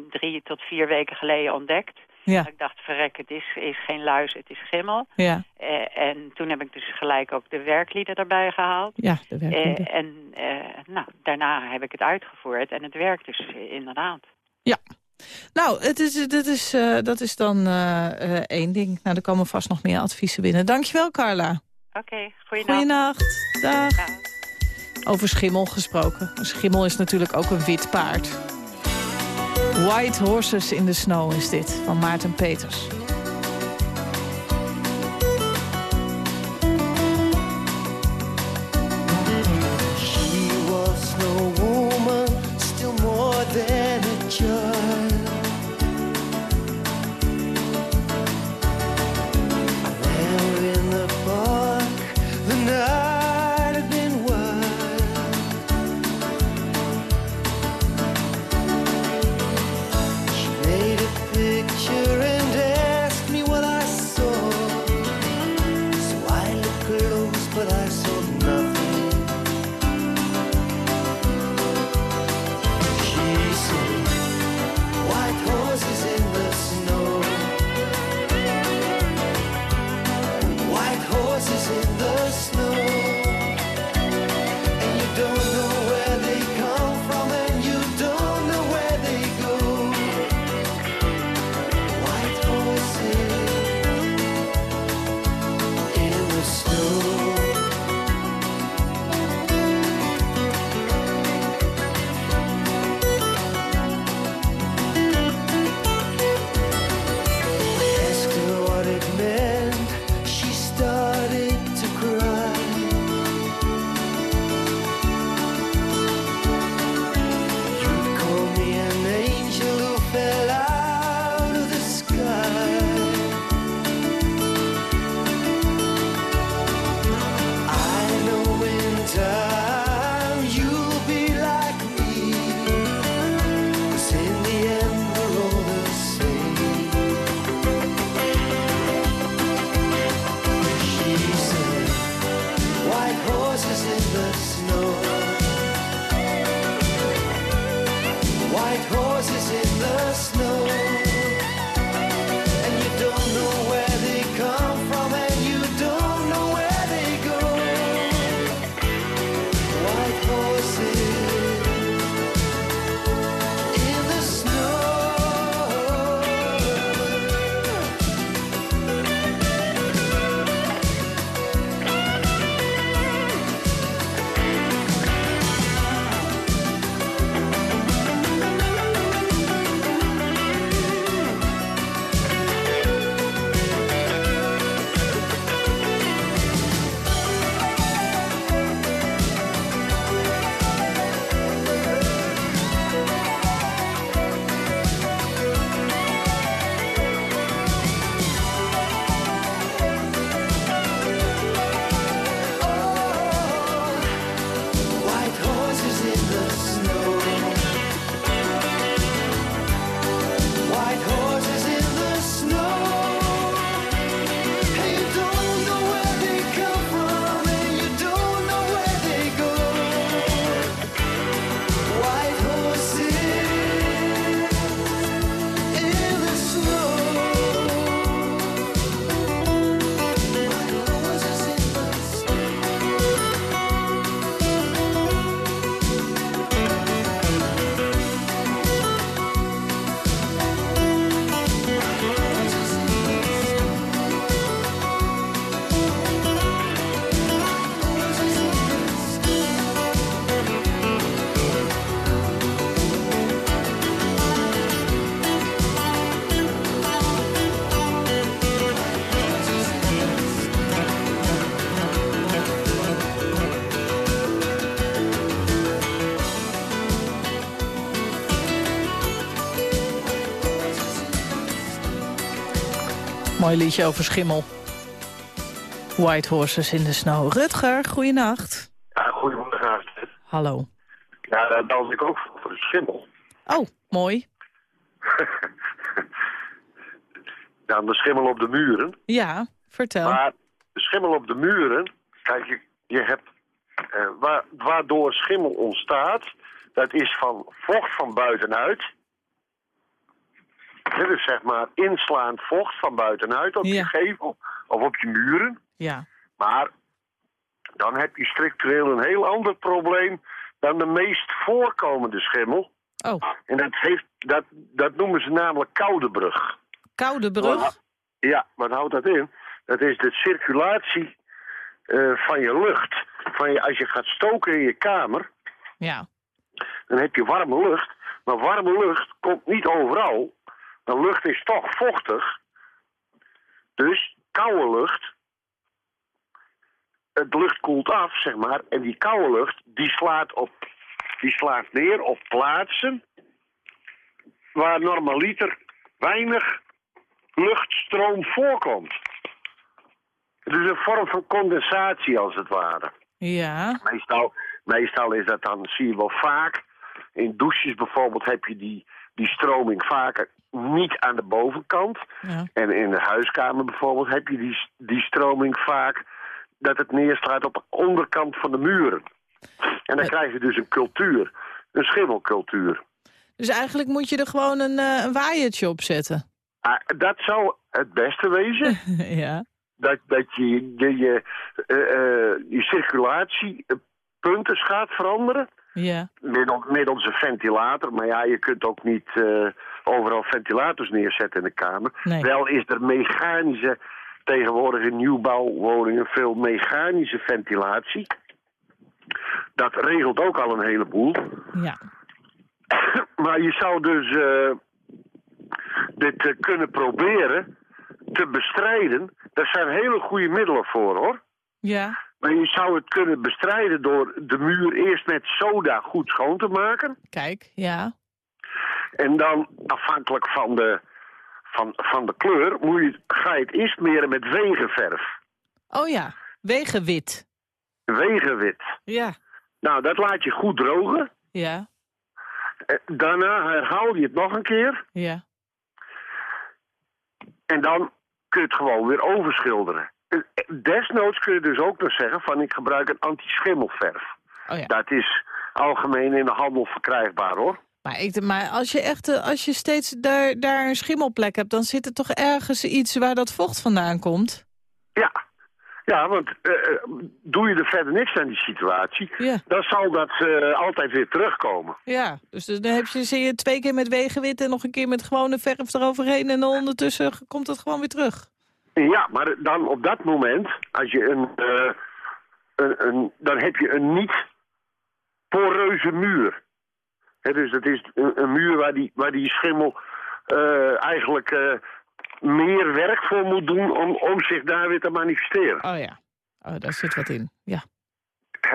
drie tot vier weken geleden ontdekt. Ja, Ik dacht, verrek, het is, is geen luis, het is schimmel. ja, Eh, en toen heb ik dus gelijk ook de werklieden erbij gehaald. ja, de werklieden. Eh, en eh, nou, daarna heb ik het uitgevoerd en het werkt dus eh, inderdaad. Nou, het is, dit is, eh, dat is dan eh, eh, één ding. Nou, er komen vast nog meer adviezen binnen. Dankjewel, Carla. Oké, goeienacht. Goeienacht. Dag. Dag. Over schimmel gesproken. Schimmel is natuurlijk ook een wit paard. White Horses in the Snow is dit, van Maarten Peters. Mooi liedje over schimmel. White Horses in the Snow. Rutger, goeienacht. Ja, goedemorgen. Astrid. Hallo. Ja, daar dans ik ook voor, de schimmel. Oh, mooi. Ja, de schimmel op de muren. Ja, vertel. Maar de schimmel op de muren, kijk, je, je hebt, eh, waar, waardoor schimmel ontstaat, dat is van vocht van buitenuit. Dit is zeg maar inslaand vocht van buitenuit op Ja. je gevel of op je muren. Ja. Maar dan heb je structureel een heel ander probleem dan de meest voorkomende schimmel. Oh, En dat, heeft, dat, dat noemen ze namelijk koude brug. koude brug. Ja, wat houdt dat in? Dat is de circulatie eh, van je lucht. Van je, als je gaat stoken in je kamer, Ja. dan heb je warme lucht. Maar warme lucht komt niet overal. De lucht is toch vochtig. Dus koude lucht. Het lucht koelt af, zeg maar. En die koude lucht, die slaat, op, die slaat neer op plaatsen... waar normaliter weinig luchtstroom voorkomt. Het is een vorm van condensatie, als het ware. Ja. Meestal, meestal is dat dan, zie je wel vaak. In douches bijvoorbeeld heb je die, die stroming vaker niet aan de bovenkant. Ja. En in de huiskamer bijvoorbeeld heb je die, die stroming vaak dat het neerslaat op de onderkant van de muren. En dan krijg je dus een cultuur, een schimmelcultuur. Dus eigenlijk moet je er gewoon een, eh, een waaiertje op zetten. Ah, dat zou het beste wezen. ja. dat, dat je je, je, eh, je circulatiepunten gaat veranderen. Ja. Middel, middels een ventilator. Maar ja, je kunt ook niet overal ventilators neerzetten in de kamer. Nee. Wel is er mechanische, tegenwoordig in nieuwbouwwoningen, veel mechanische ventilatie. Dat regelt ook al een heleboel. Ja. Maar je zou dus eh, dit eh, kunnen proberen te bestrijden. Daar zijn hele goede middelen voor, hoor. Ja. Maar je zou het kunnen bestrijden door de muur eerst met soda goed schoon te maken. Kijk, ja. En dan, afhankelijk van de, van, van de kleur, moet je, ga je het eerst meren met wegenverf. Oh ja, wegenwit. Wegenwit. Ja. Nou, dat laat je goed drogen. Ja. Eh, Daarna herhaal je het nog een keer. Ja. En dan kun je het gewoon weer overschilderen. Eh, Desnoods kun je dus ook nog zeggen van ik gebruik een anti-schimmelverf. Oh ja. Dat is algemeen in de handel verkrijgbaar hoor. Maar, ik, maar als je echt eh, als je steeds daar, daar een schimmelplek hebt... dan zit er toch ergens iets waar dat vocht vandaan komt? Ja, ja want eh, eh, doe je er verder niks aan die situatie... Ja. dan zal dat altijd weer terugkomen. Ja, dus dan heb je, zie je twee keer met wegenwit... en nog een keer met gewone verf eroverheen... en dan ondertussen komt het gewoon weer terug. Ja, maar dan op dat moment, als je een, een, een dan heb je een niet poreuze muur. Dus het is een, een muur waar die, waar die schimmel eh, eigenlijk eh, meer werk voor moet doen om, om zich daar weer te manifesteren. Oh ja, oh, daar zit wat in. Ja.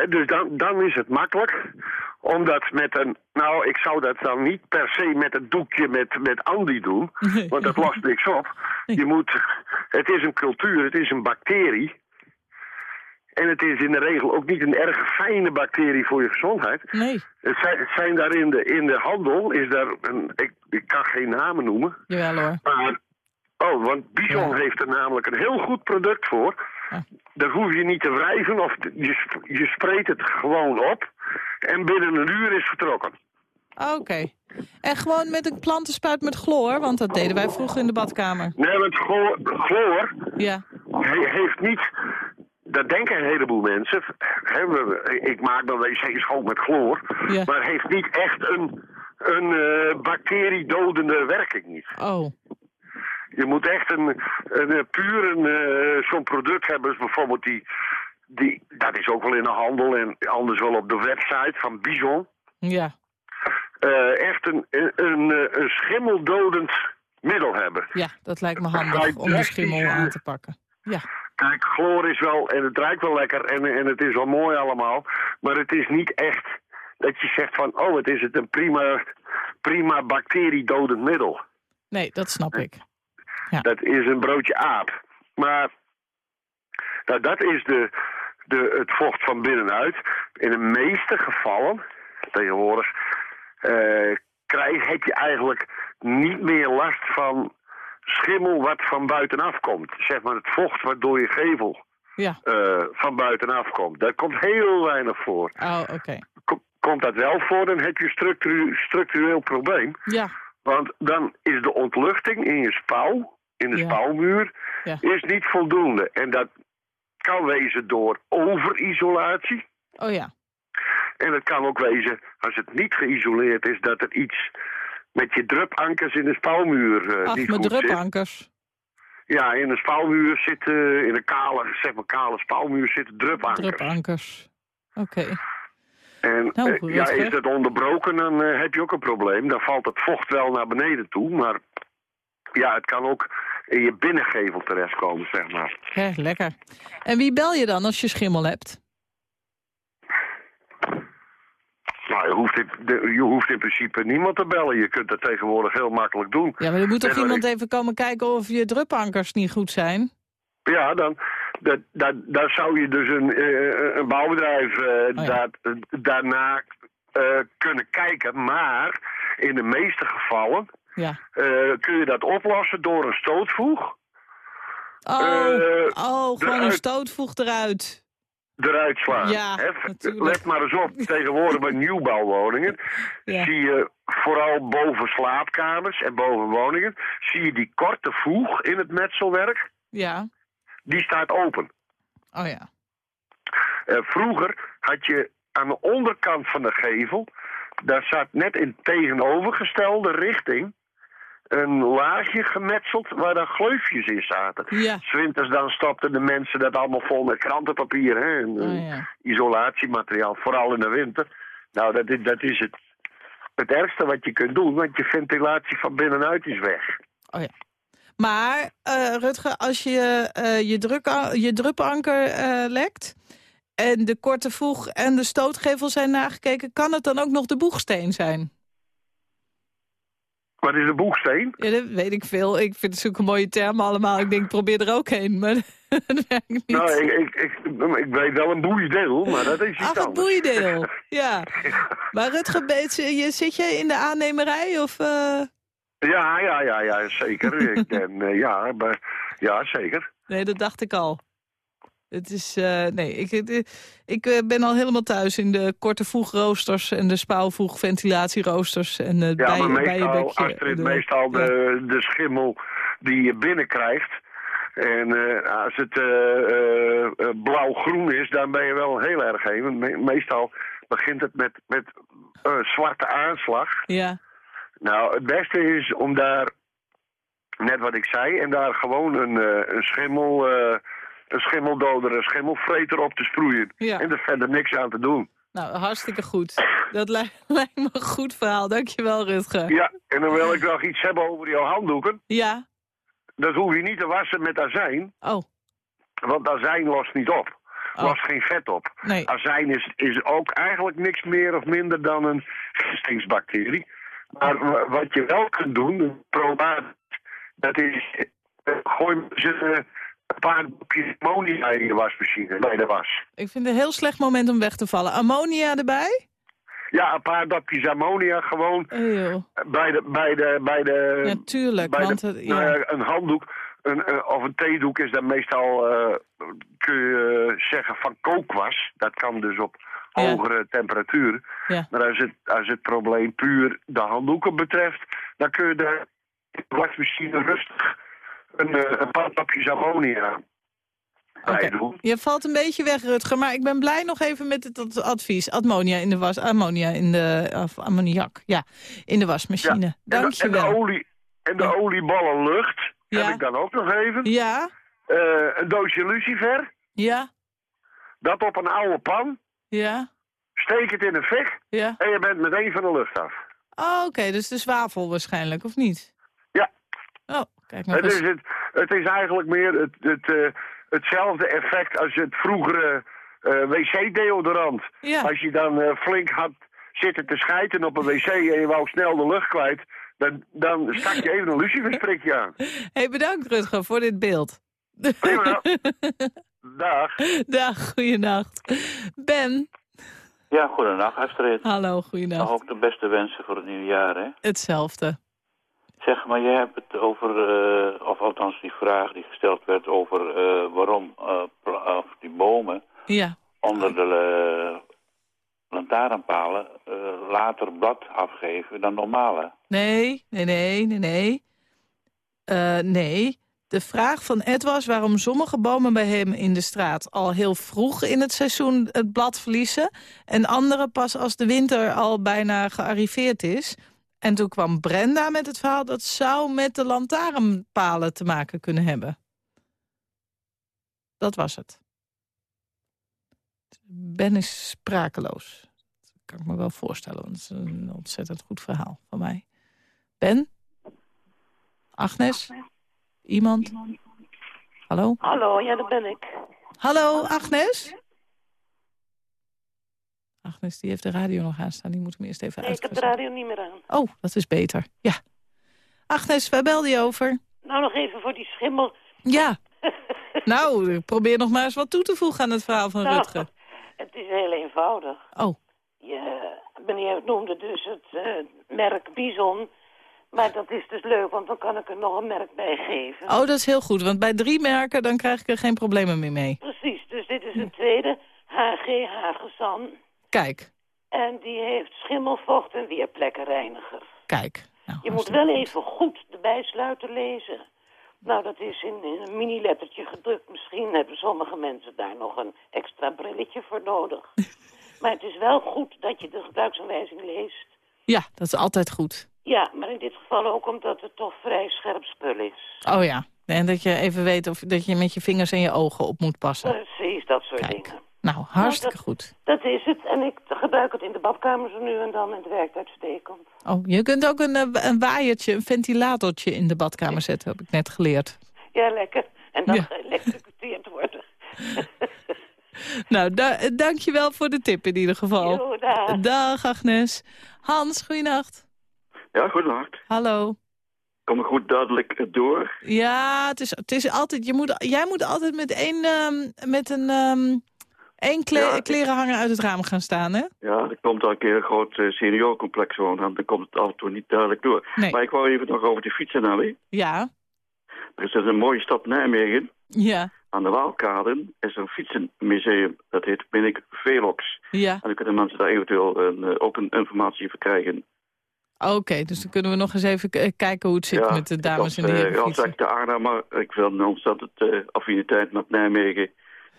Dus dan, dan is het makkelijk om dat met een... Nou, ik zou dat dan niet per se met een doekje met, met Andy doen. Want dat lost niks op. Je moet... Het is een cultuur, het is een bacterie. En het is in de regel ook niet een erg fijne bacterie voor je gezondheid. Nee, Het zijn, het zijn daar in de, in de handel, is daar een, ik, ik kan geen namen noemen. jawel hoor. Maar, oh, want Bison heeft er namelijk een heel goed product voor. Daar hoef je niet te wrijven of je, je spreekt het gewoon op. En binnen een uur is vertrokken. Oké. En gewoon met een plantenspuit met chloor, want dat deden wij vroeger in de badkamer. Nee, want chloor, chloor Ja. he- heeft niet... Dat denken een heleboel mensen. We- ik maak dan wc's schoon met chloor. Ja. Maar het heeft niet echt een, een eh, bacteriedodende werking niet. Oh. Je moet echt een, een, eh, puur een, eh, zo'n product hebben, dus bijvoorbeeld die, die, dat is ook wel in de handel en anders wel op de website van Bison. Ja. Echt een, een, een, een schimmeldodend middel hebben. Ja, dat lijkt me handig om de schimmel aan te pakken. Ja. Kijk, chloor is wel, en het ruikt wel lekker en, en het is wel mooi allemaal, maar het is niet echt dat je zegt van, oh, het is het een prima, prima bacteriedodend middel. Nee, dat snap ik. Dat is een broodje aap. Maar nou, dat is de, de, het vocht van binnenuit. In de meeste gevallen, tegenwoordig, eh, krijg, heb je eigenlijk niet meer last van schimmel wat van buitenaf komt. Zeg maar het vocht wat door je gevel Ja. eh, van buitenaf komt. Daar komt heel weinig voor. Oh, oké. Ko- komt dat wel voor, dan heb je een structu structureel probleem. Ja. Want dan is de ontluchting in je spouw, in de Ja. spouwmuur, Ja. is niet voldoende. En dat kan wezen door overisolatie. Oh ja. En het kan ook wezen, als het niet geïsoleerd is, dat er iets met je drupankers in de spouwmuur eh, Ach, niet mijn goed zit. drupankers. Ja, in de spouwmuur zitten, in een kale, zeg maar kale spouwmuur zitten drupankers. Drupankers. Oké. En Nou, eh, ja, is dat onderbroken, dan eh, heb je ook een probleem. Dan valt het vocht wel naar beneden toe, maar ja, het kan ook in je binnengevel terechtkomen, zeg maar. Ja, lekker. En wie bel je dan als je schimmel hebt? Nou, je hoeft, in, je hoeft in principe niemand te bellen. Je kunt dat tegenwoordig heel makkelijk doen. Ja, maar er moet toch En iemand even komen kijken of je drupankers niet goed zijn? Ja, dan, dat, dat, daar zou je dus een, eh, een bouwbedrijf eh, Oh ja. dat, daarna eh, kunnen kijken. Maar in de meeste gevallen Ja. eh, kun je dat oplossen door een stootvoeg. Oh, Eh, oh gewoon een stootvoeg eruit. Eruit slaan. Ja. Let maar eens op, tegenwoordig bij nieuwbouwwoningen Ja. zie je vooral boven slaapkamers en boven woningen, zie je die korte voeg in het metselwerk, Ja. die staat open. Oh ja. Eh, vroeger had je aan de onderkant van de gevel, daar zat net in tegenovergestelde richting een laagje gemetseld waar dan gleufjes in zaten. Ja. Zwinters dan stopten de mensen dat allemaal vol met krantenpapier hè, en Oh ja. isolatiemateriaal, vooral in de winter. Nou, dat is, dat is het, het ergste wat je kunt doen, want je ventilatie van binnenuit is weg. Oh ja. Maar, eh Rutger, als je eh, je, druk, je drupanker eh, lekt... en de korte voeg en de stootgevel zijn nagekeken... kan het dan ook nog de boegsteen zijn? Wat is de boegsteen? Ja, dat weet ik veel. Ik vind het zulke mooie termen allemaal. Ik denk, ik probeer er ook heen, maar dat werkt niet. Nou, ik, ik, ik, ik weet wel een boeideel, maar dat is iets Ach, een boeideel. Ja. Maar Rutger, Beets, je, zit je in de aannemerij? Of, eh? Ja, ja, ja, ja, zeker. ik ben, eh, ja, maar, ja, zeker. Nee, dat dacht ik al. Het is, eh, nee, ik, ik, ik eh, ben al helemaal thuis in de korte voegroosters en de spouwvoeg-ventilatieroosters en het Ja, bij, maar meestal. Astrid, de- meestal de, de schimmel die je binnenkrijgt. En eh, als het eh, eh, eh, blauw-groen is, dan ben je wel heel erg heen. Want me- meestal begint het met, met eh, zwarte aanslag. Ja, Nou, het beste is om daar, net wat ik zei, en daar gewoon een, eh, een schimmel... een schimmeldoder, een schimmelvreter op te sproeien. Ja. En er verder niks aan te doen. nou, hartstikke goed. Dat li- lijkt me een goed verhaal. Dankjewel, Rutger. Ja, en dan wil ik nog iets hebben over jouw handdoeken. Ja? Dat hoef je niet te wassen met azijn. Oh, Want azijn lost niet op. Oh. Lost geen vet op. nee. Azijn is, is ook eigenlijk niks meer of minder dan een gistingsbacterie. Maar wa- wat je wel kunt doen, probaat, dat is... eh, gooi eens een, eh, paar dopjes ammonia in je wasmachine bij de was. Ik vind het een heel slecht moment om weg te vallen. Ammonia erbij? Ja, een paar dopjes ammonia gewoon Oh, bij de... Bij de, bij de Ja, tuurlijk. bij Want de- het, nou ja. ja, een handdoek een, eh, of een theedoek is dan meestal, eh, kun je zeggen, van kookwas. Dat kan dus op Ja. hogere temperaturen. Ja. Maar als het, als het probleem puur de handdoeken betreft, dan kun je de wasmachine rustig een, eh, een paar tapjes ammonia doen. Je valt een beetje weg, Rutger, maar ik ben blij nog even met het ad- advies. Ammonia in de was, ammonia in de, of ammoniak, ja, in de wasmachine. En de, Dank en je de, wel. olie, en de olieballen lucht Ja. heb ik dan ook nog even. Ja, Eh, een doosje lucifer, ja, dat op een oude pan. ja, Steek het in een fik ja. en je bent meteen van de lucht af. Oh, oké, dus de zwavel waarschijnlijk, of niet? Ja. Oh, kijk nog Het is, het, het is eigenlijk meer het, het, eh, hetzelfde effect als het vroegere eh, wc-deodorant. Ja. Als je dan eh, flink had zitten te schijten op een wc en je wou snel de lucht kwijt... Dan, dan stak je even een luciferstrikje aan. hey, bedankt Rutger voor dit beeld. Prima. Dag. Dag, goeienacht. Ben, Ja, goedenacht Astrid. hallo, Nog goeienacht. ook de beste wensen voor het nieuwe jaar, hè? Hetzelfde. Zeg maar, je hebt het over, eh, of althans die vraag die gesteld werd over eh, waarom eh, of die bomen Ja. onder de lantaarnpalen later blad afgeven dan normale. Nee, nee, nee, nee, nee. Nee. De vraag van Ed was waarom sommige bomen bij hem in de straat... al heel vroeg in het seizoen het blad verliezen... en andere pas als de winter al bijna gearriveerd is. En toen kwam Brenda met het verhaal... dat zou met de lantaarnpalen te maken kunnen hebben. Dat was het. Ben is sprakeloos. Dat kan ik me wel voorstellen, want het is een ontzettend goed verhaal van mij. Ben? Agnes? Iemand? Hallo? Hallo, ja, dat ben ik. Hallo, Agnes? Agnes, die heeft de radio nog aanstaan. Die moet hem eerst even Nee, ik heb de radio niet meer aan. Oh, dat is beter. Ja. Agnes, waar belde je over? Nou, nog even voor die schimmel. Ja. nou, probeer nog maar eens wat toe te voegen aan het verhaal van Nou, Rutger. Het is heel eenvoudig. Oh. Je, meneer noemde dus het eh, merk Bison. Maar dat is dus leuk, want dan kan ik er nog een merk bij geven. Oh, dat is heel goed, want bij drie merken dan krijg ik er geen problemen meer mee. Precies, dus dit is een tweede. HG Hagesan. Kijk, En die heeft schimmelvocht en weerplekkenreiniger. kijk. Nou, Je moet wel even goed de bijsluiter lezen. Nou, dat is in, in een mini-lettertje gedrukt. Misschien hebben sommige mensen daar nog een extra brilletje voor nodig. maar het is wel goed dat je de gebruiksaanwijzing leest. Ja, dat is altijd goed. Ja, maar in dit geval ook omdat het toch vrij scherp spul is. Oh ja, en dat je even weet of dat je met je vingers en je ogen op moet passen. Precies, dat soort dingen. Nou, hartstikke goed. Dat is het. En ik gebruik het in de badkamer zo nu en dan en het werkt uitstekend. Oh, je kunt ook een, eh, een waaiertje, een ventilatortje in de badkamer zetten, heb ik net geleerd. Ja, lekker. En dan Ja. worden. Nou, da dank je wel voor de tip in ieder geval. Jo, dag. Dag, Agnes. Hans, goeienacht. Ja, goedenacht. Hallo. Kom ik goed duidelijk door? Ja, het is, het is altijd, je moet, jij moet altijd met één, ehm, met een, ehm één kle Ja, ik- klerenhanger uit het raam gaan staan, hè? Ja, er komt al een keer een groot uh, seniorencomplex wonen en dan komt het af en toe niet duidelijk door. Nee. Maar ik wou even nog over de fietsen hebben. Ja, Er is dus een mooie stad Nijmegen. ja, Aan de Waalkade is er een fietsenmuseum. Dat heet, ben ik, Velox. ja. En dan kunnen mensen daar eventueel een, eh, ook een informatie voor krijgen. Oké, dus dan kunnen we nog eens even k- kijken hoe het zit met de dames en de heren fietsen. ik de Arnhemmer, ik vind een ontzettend uh, affiniteit met Nijmegen.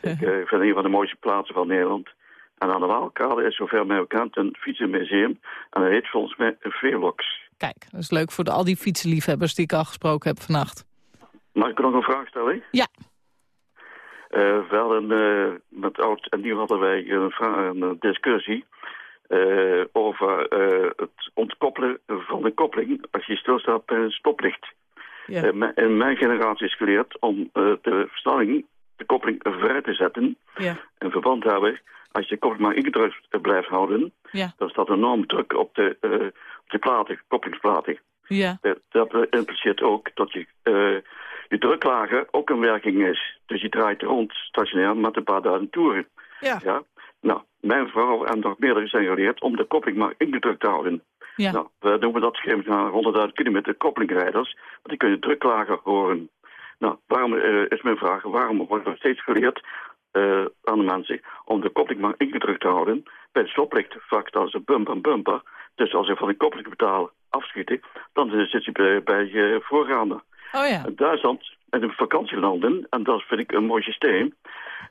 Ik uh, vind het een van de mooiste plaatsen van Nederland. En aan de Waalkade is zover mij bekend een fietsenmuseum. En dat heet volgens mij Velox. Kijk, dat is leuk voor de, al die fietsenliefhebbers die ik al gesproken heb vannacht. Mag ik nog een vraag stellen? Ja. Uh, we hadden, uh, met oud en nieuw hadden wij een, een discussie uh, over het ontkoppelen van de koppeling als je stilstaat bij een stoplicht. Ja. in mijn generatie is geleerd om de versnelling, de koppeling vrij te zetten. Ja. En verband hebben, als je de koppeling maar ingedrukt blijft houden, ja. dan staat enorm druk op de, op de platen, koppelingsplaten. Ja. Dat, dat impliceert ook dat je je druklager ook een werking is. Dus je draait rond stationair met een paar duizend toeren. Ja. ja. Nou, mijn vrouw en nog meerdere zijn geleerd om de koppeling maar ingedrukt te houden. Ja. Nou, we noemen dat schema naar 100.000 kilometer koppelingrijders, want die kunnen druklager horen. Nou, waarom uh, is mijn vraag, waarom wordt er steeds geleerd uh, aan de mensen om de koppeling maar ingedrukt te houden? Bij de stoplicht vaak als een bumper bumper. Dus als je van een koppeling betaal afschieten, dan zit je bij, bij je voorgaande. Oh ja. In Duitsland en in vakantielanden, en dat vind ik een mooi systeem,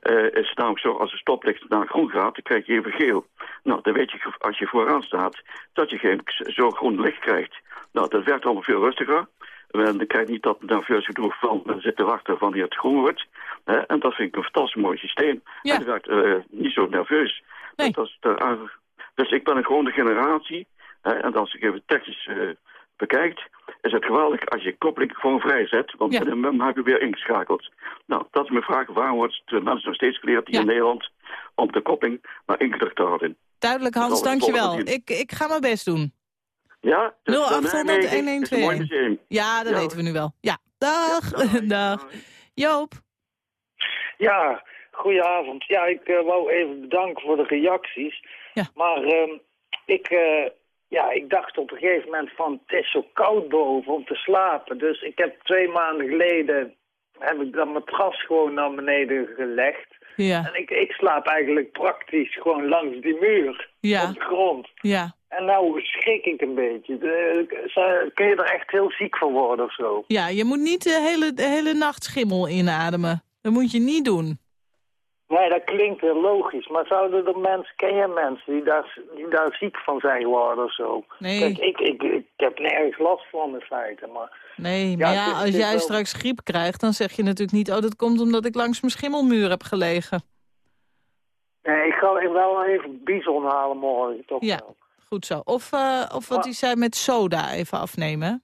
uh, is het namelijk zo, als de stoplicht naar groen gaat, dan krijg je even geel. Nou, dan weet je als je vooraan staat, dat je geen zo groen licht krijgt. Nou, dat werkt allemaal veel rustiger. Dan krijg je niet dat nerveus gedoe van zit te wachten wanneer het groen wordt. Hè? En dat vind ik een fantastisch mooi systeem. Ja. En werkt uh, niet zo nerveus. Nee. Dat is de, dus ik ben een gewone generatie. Hè? En als ik even technisch uh, bekijkt, is het geweldig als je koppeling gewoon vrij zet. Want Ja. mum heb je weer ingeschakeld. Nou, dat is mijn vraag. Waarom wordt de mensen nog steeds geleerd hier Ja. in Nederland om de koppeling maar ingedrukt te houden? Duidelijk, Hans, dankjewel. Ik, ik ga mijn best doen. Ja? Dus dan- 0800 nee, nee, het is een mooi 1121. museum. Ja, dat Ja. weten we nu wel. Ja, dag. dag. Joop. Ja, goedenavond. Ja, ik eh, wou even bedanken voor de reacties. Maar ehm, ik, eh, ja, ik dacht op een gegeven moment van het is zo koud boven om te slapen. Dus ik heb twee maanden geleden heb ik dat matras gewoon naar beneden gelegd. Ja. En ik, ik slaap eigenlijk praktisch gewoon langs die muur Ja. op de grond. Ja. En nou schrik ik een beetje. De- kun je er echt heel ziek van worden of zo? Ja, je moet niet de hele, de hele nacht schimmel inademen. Dat moet je niet doen. Nee, dat klinkt heel logisch. Maar zouden er mensen, ken je mensen die daar, die daar ziek van zijn geworden of zo? Nee. Kijk, ik, ik, ik heb nergens last van in feite, maar... Nee, maar Ja, als jij wel- straks griep krijgt, dan zeg je natuurlijk niet... oh, dat komt omdat ik langs mijn schimmelmuur heb gelegen. Nee, ik ga wel even bison halen morgen, toch Ja, wel. goed zo. Of, eh, of wat hij zei met soda even afnemen.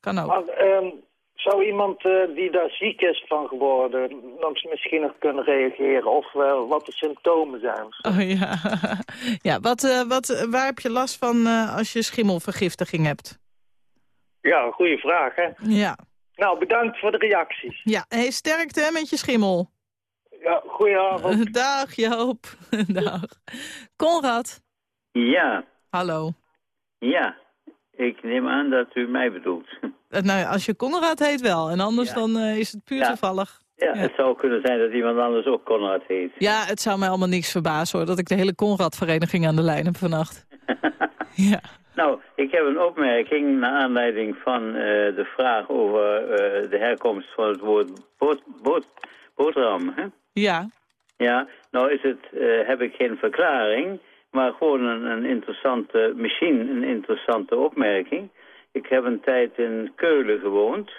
Kan ook. Maar ehm, zou iemand eh, die daar ziek is van geworden... nog misschien nog kunnen reageren? Of eh, wat de symptomen zijn? Oh ja. ja wat, wat, waar heb je last van als je schimmelvergiftiging hebt? Ja, goede vraag, hè? Ja. Nou, bedankt voor de reacties. Ja, hey, sterkte hè, met je schimmel. Ja, goedenavond. Dag Joop. Dag. Konrad. Ja, Hallo. ja. Ik neem aan dat u mij bedoelt. Eh, Nou, ja, als je Konrad heet wel. En anders dan eh, is het puur Ja. toevallig. Ja, het zou kunnen zijn dat iemand anders ook Conrad heet. Ja, het zou mij allemaal niks verbazen hoor. Dat ik de hele Konrad-vereniging aan de lijn heb vannacht. ja. Nou, ik heb een opmerking naar aanleiding van eh, de vraag over eh, de herkomst van het woord boot, boterham. Hè? Ja. Ja, nou is het, eh, heb ik geen verklaring, maar gewoon een, een interessante, misschien een interessante opmerking. Ik heb een tijd in Keulen gewoond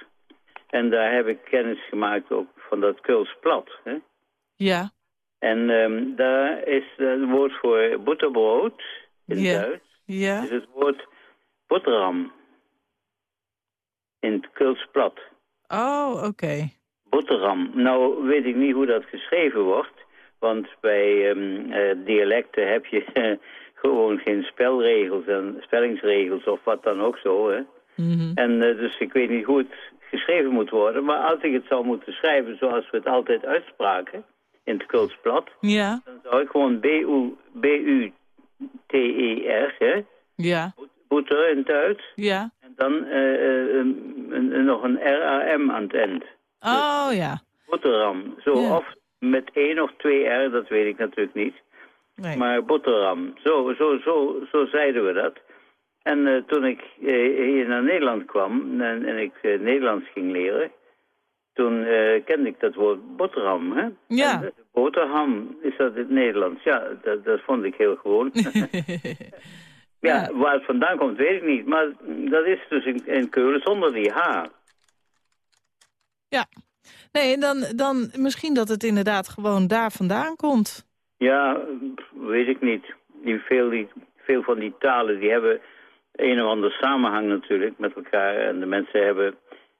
en daar heb ik kennis gemaakt ook van dat Keuls plat. Hè? Ja. En ehm, daar is het woord voor butterbrood in Ja. Duits, Ja. is het woord boterham in het Keuls plat. Oh, oké. Boterham. Nou weet ik niet hoe dat geschreven wordt. Want bij ehm, eh, dialecten heb je gewoon geen spelregels en spellingsregels of wat dan ook zo. Hè? Mhm. En eh, dus ik weet niet hoe het geschreven moet worden. Maar als ik het zou moeten schrijven zoals we het altijd uitspraken in het Kultsplat... Ja. dan zou ik gewoon B-U- B-U-T-E-R, hè? Ja. Boeter in het Duits. Ja. En dan eh, eh, een- nog een R-A-M aan het eind. Oh, ja. Boterham. Zo, Ja. of met één of twee R, dat weet ik natuurlijk niet. Nee. Maar boterham. Zo, zo, zo, zo zeiden we dat. En eh, toen ik hier naar Nederland kwam en, en ik Nederlands ging leren... toen eh, kende ik dat woord boterham, hè? Ja. En, eh, boterham, is dat in het Nederlands? Ja, dat, dat vond ik heel gewoon. ja, waar het vandaan komt, weet ik niet. Maar dat is dus in, in Keulen zonder die H. Ja. Nee, en dan, dan misschien dat het inderdaad gewoon daar vandaan komt. Ja, weet ik niet. Die, veel, die, veel van die talen die hebben een of ander samenhang natuurlijk met elkaar. En de mensen hebben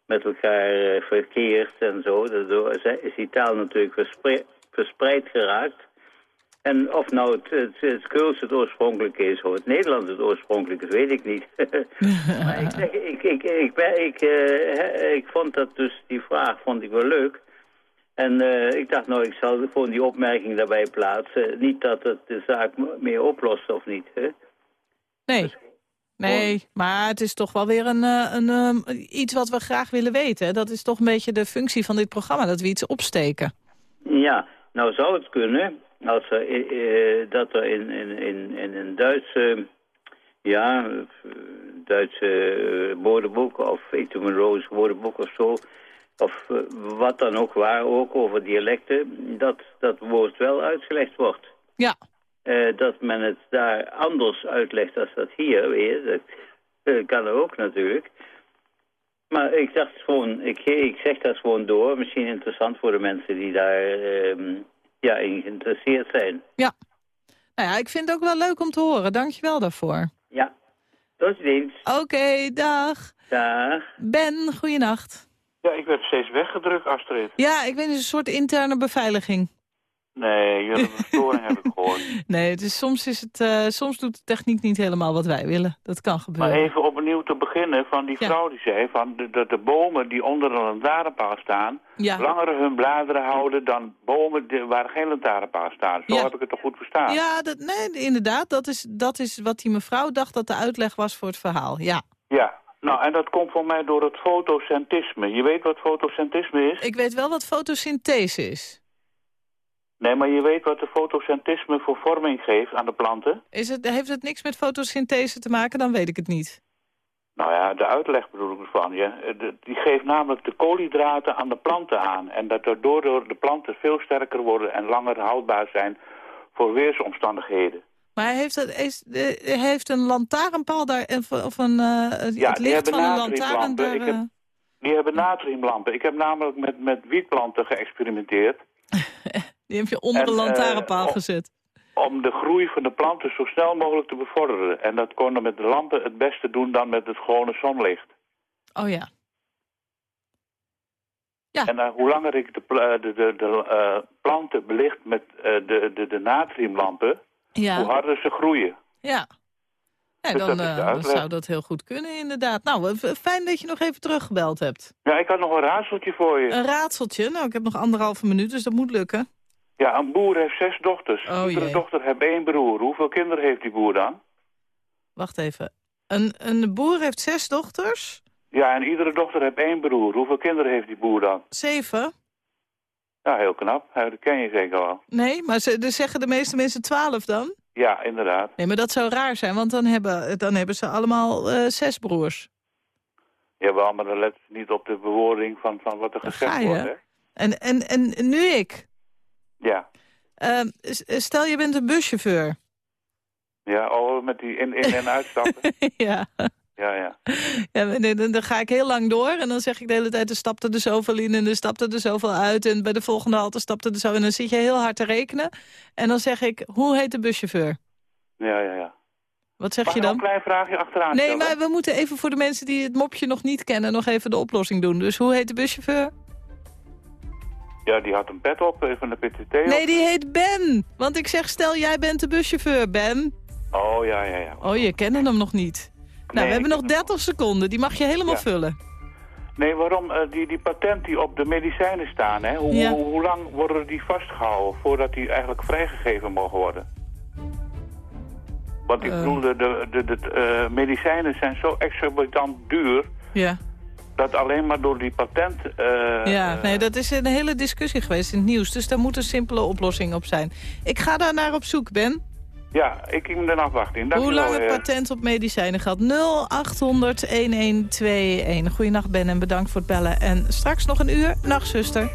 met elkaar eh, verkeerd en zo. Daardoor is is die taal natuurlijk verspre- verspreid geraakt. En of nou het, het, het Keuls het oorspronkelijke is, of het Nederlands het oorspronkelijke is, weet ik niet. maar ik, zeg, ik, ik, ik, ben- ik, hè, ik vond dat dus, die vraag vond ik wel leuk. En eh, ik dacht, nou, ik zal gewoon die opmerking daarbij plaatsen. Niet dat het de zaak meer oplost of niet. Hè? Nee. Nee, maar het is toch wel weer een, eh, een, ehm, iets wat we graag willen weten. Dat is toch een beetje de functie van dit programma, dat we iets opsteken. Ja, nou zou het kunnen als er, eh, eh, dat er in, in, in, in een Duitse, ja, eh, Duitse eh, woordenboek of etymologisch woordenboek of zo, of eh, wat dan ook waar, ook over dialecten, dat dat woord wel uitgelegd wordt. Ja. Eh, dat men het daar anders uitlegt als dat hier weer, dat eh, kan er ook natuurlijk. Maar ik dacht gewoon, ik, ik zeg dat gewoon door. Misschien interessant voor de mensen die daar ehm, ja, in geïnteresseerd zijn. Ja. Nou ja, ik vind het ook wel leuk om te horen. Dank je wel daarvoor. Ja, tot ziens. Oké, dag. Dag. Ben, goeienacht. Ja, ik werd steeds weggedrukt, Astrid. Ja, ik weet een soort interne beveiliging. Nee, jullie hebben een storing, heb ik gehoord. Nee, dus soms, is het, eh, soms doet de techniek niet helemaal wat wij willen. Dat kan gebeuren. Maar even opnieuw te beginnen van die vrouw die zei... Van de, de, de bomen die onder een lantaarnpaal staan... Ja. langer hun bladeren houden dan bomen die, waar geen lantaarnpaal staan. Zo Ja. heb ik het toch goed verstaan? Ja, dat, nee, inderdaad. Dat is, dat is wat die mevrouw dacht dat de uitleg was voor het verhaal. Ja. Ja, nou en dat komt voor mij door het fotosyntisme. Je weet wat fotosyntisme is? Ik weet wel wat fotosynthese is. Nee, maar je weet wat de fotosyntisme voor vorming geeft aan de planten? is het, heeft het niks met fotosynthese te maken? Dan weet ik het niet. Nou ja, de uitleg bedoel ik ervan. Ja. De- die geeft namelijk de koolhydraten aan de planten aan. En dat daardoor de planten veel sterker worden en langer houdbaar zijn voor weersomstandigheden. Maar heeft, het, is, eh, heeft een lantaarnpaal daar, of, of een, eh, het Ja, licht van een lantaarn daar... Ik heb- eh, Die hebben natriumlampen. Ik heb namelijk met, met wietplanten geëxperimenteerd. die heb je onder een lantaarnpaal eh, gezet. Om de groei van de planten zo snel mogelijk te bevorderen. En dat konden met de lampen het beste doen dan met het gewone zonlicht. Oh ja. En eh, hoe langer ik de, pla- de, de, de eh, planten belicht met eh, de, de, de natriumlampen, Ja. hoe harder ze groeien. Ja. Ja, Dus dan, de eh, dan zou dat heel goed kunnen, inderdaad. Nou, eh, fijn dat je nog even teruggebeld hebt. Ja, ik had nog een raadseltje voor je. Een raadseltje. Nou, ik heb nog anderhalve minuut, dus dat moet lukken. Ja, een boer heeft zes dochters. Oh, Iedere jee. dochter heeft één broer. Hoeveel kinderen heeft die boer dan? Wacht even. Een, een boer heeft zes dochters. Ja, en iedere dochter heeft één broer. Hoeveel kinderen heeft die boer dan? Zeven. Ja, heel knap. Ja, dat ken je zeker wel. Nee, maar ze, dus zeggen de meeste mensen twaalf dan? Ja, inderdaad. Nee, maar dat zou raar zijn, want dan hebben, dan hebben ze allemaal eh, zes broers. Jawel, maar dan let je niet op de bewoording van, van wat er gezegd wordt, hè? En, en, en nu ik. Ja. Ehm, stel, je bent een buschauffeur. Ja, oh, met die in- in- en uitstappen. ja. ja, ja. Ja, dan, dan- ga ik heel lang door en dan zeg ik de hele tijd... er stapte er zoveel in en er stapte er zoveel uit... en bij de volgende halte stapte er zo... en dan zit je heel hard te rekenen. En dan zeg ik, hoe heet de buschauffeur? Ja, ja, ja. Wat zeg Mag je dan? een klein vraagje achteraan Nee, stellen? maar we moeten even voor de mensen die het mopje nog niet kennen... nog even de oplossing doen. Dus hoe heet de buschauffeur? Ja, die had een pet op, van de PTT op. Nee, die heet Ben. Want ik zeg, stel jij bent de buschauffeur, Ben. Oh, ja, ja, ja. Oh, je kent hem nog niet. Nou, Nee, we hebben nog 30 seconden. Die mag je helemaal Ja. vullen. Nee, waarom? eh, die, die patent die op de medicijnen staan, hè? Hoe, Ja. hoe, hoe lang worden die vastgehouden voordat die eigenlijk vrijgegeven mogen worden? Want ik Eh. bedoel, de, de, de, de, eh, medicijnen zijn zo exorbitant duur... Ja. Dat alleen maar door die patent... eh, Ja, nee, dat is een hele discussie geweest in het nieuws. Dus daar moet een simpele oplossing op zijn. Ik ga daar naar op zoek, Ben. Ja, ik moet in afwachting. Dank Hoe lang het eh. patent op medicijnen gaat. 0800 1121. Goeienacht, Ben, en bedankt voor het bellen. En straks nog een uur. Nachtzuster.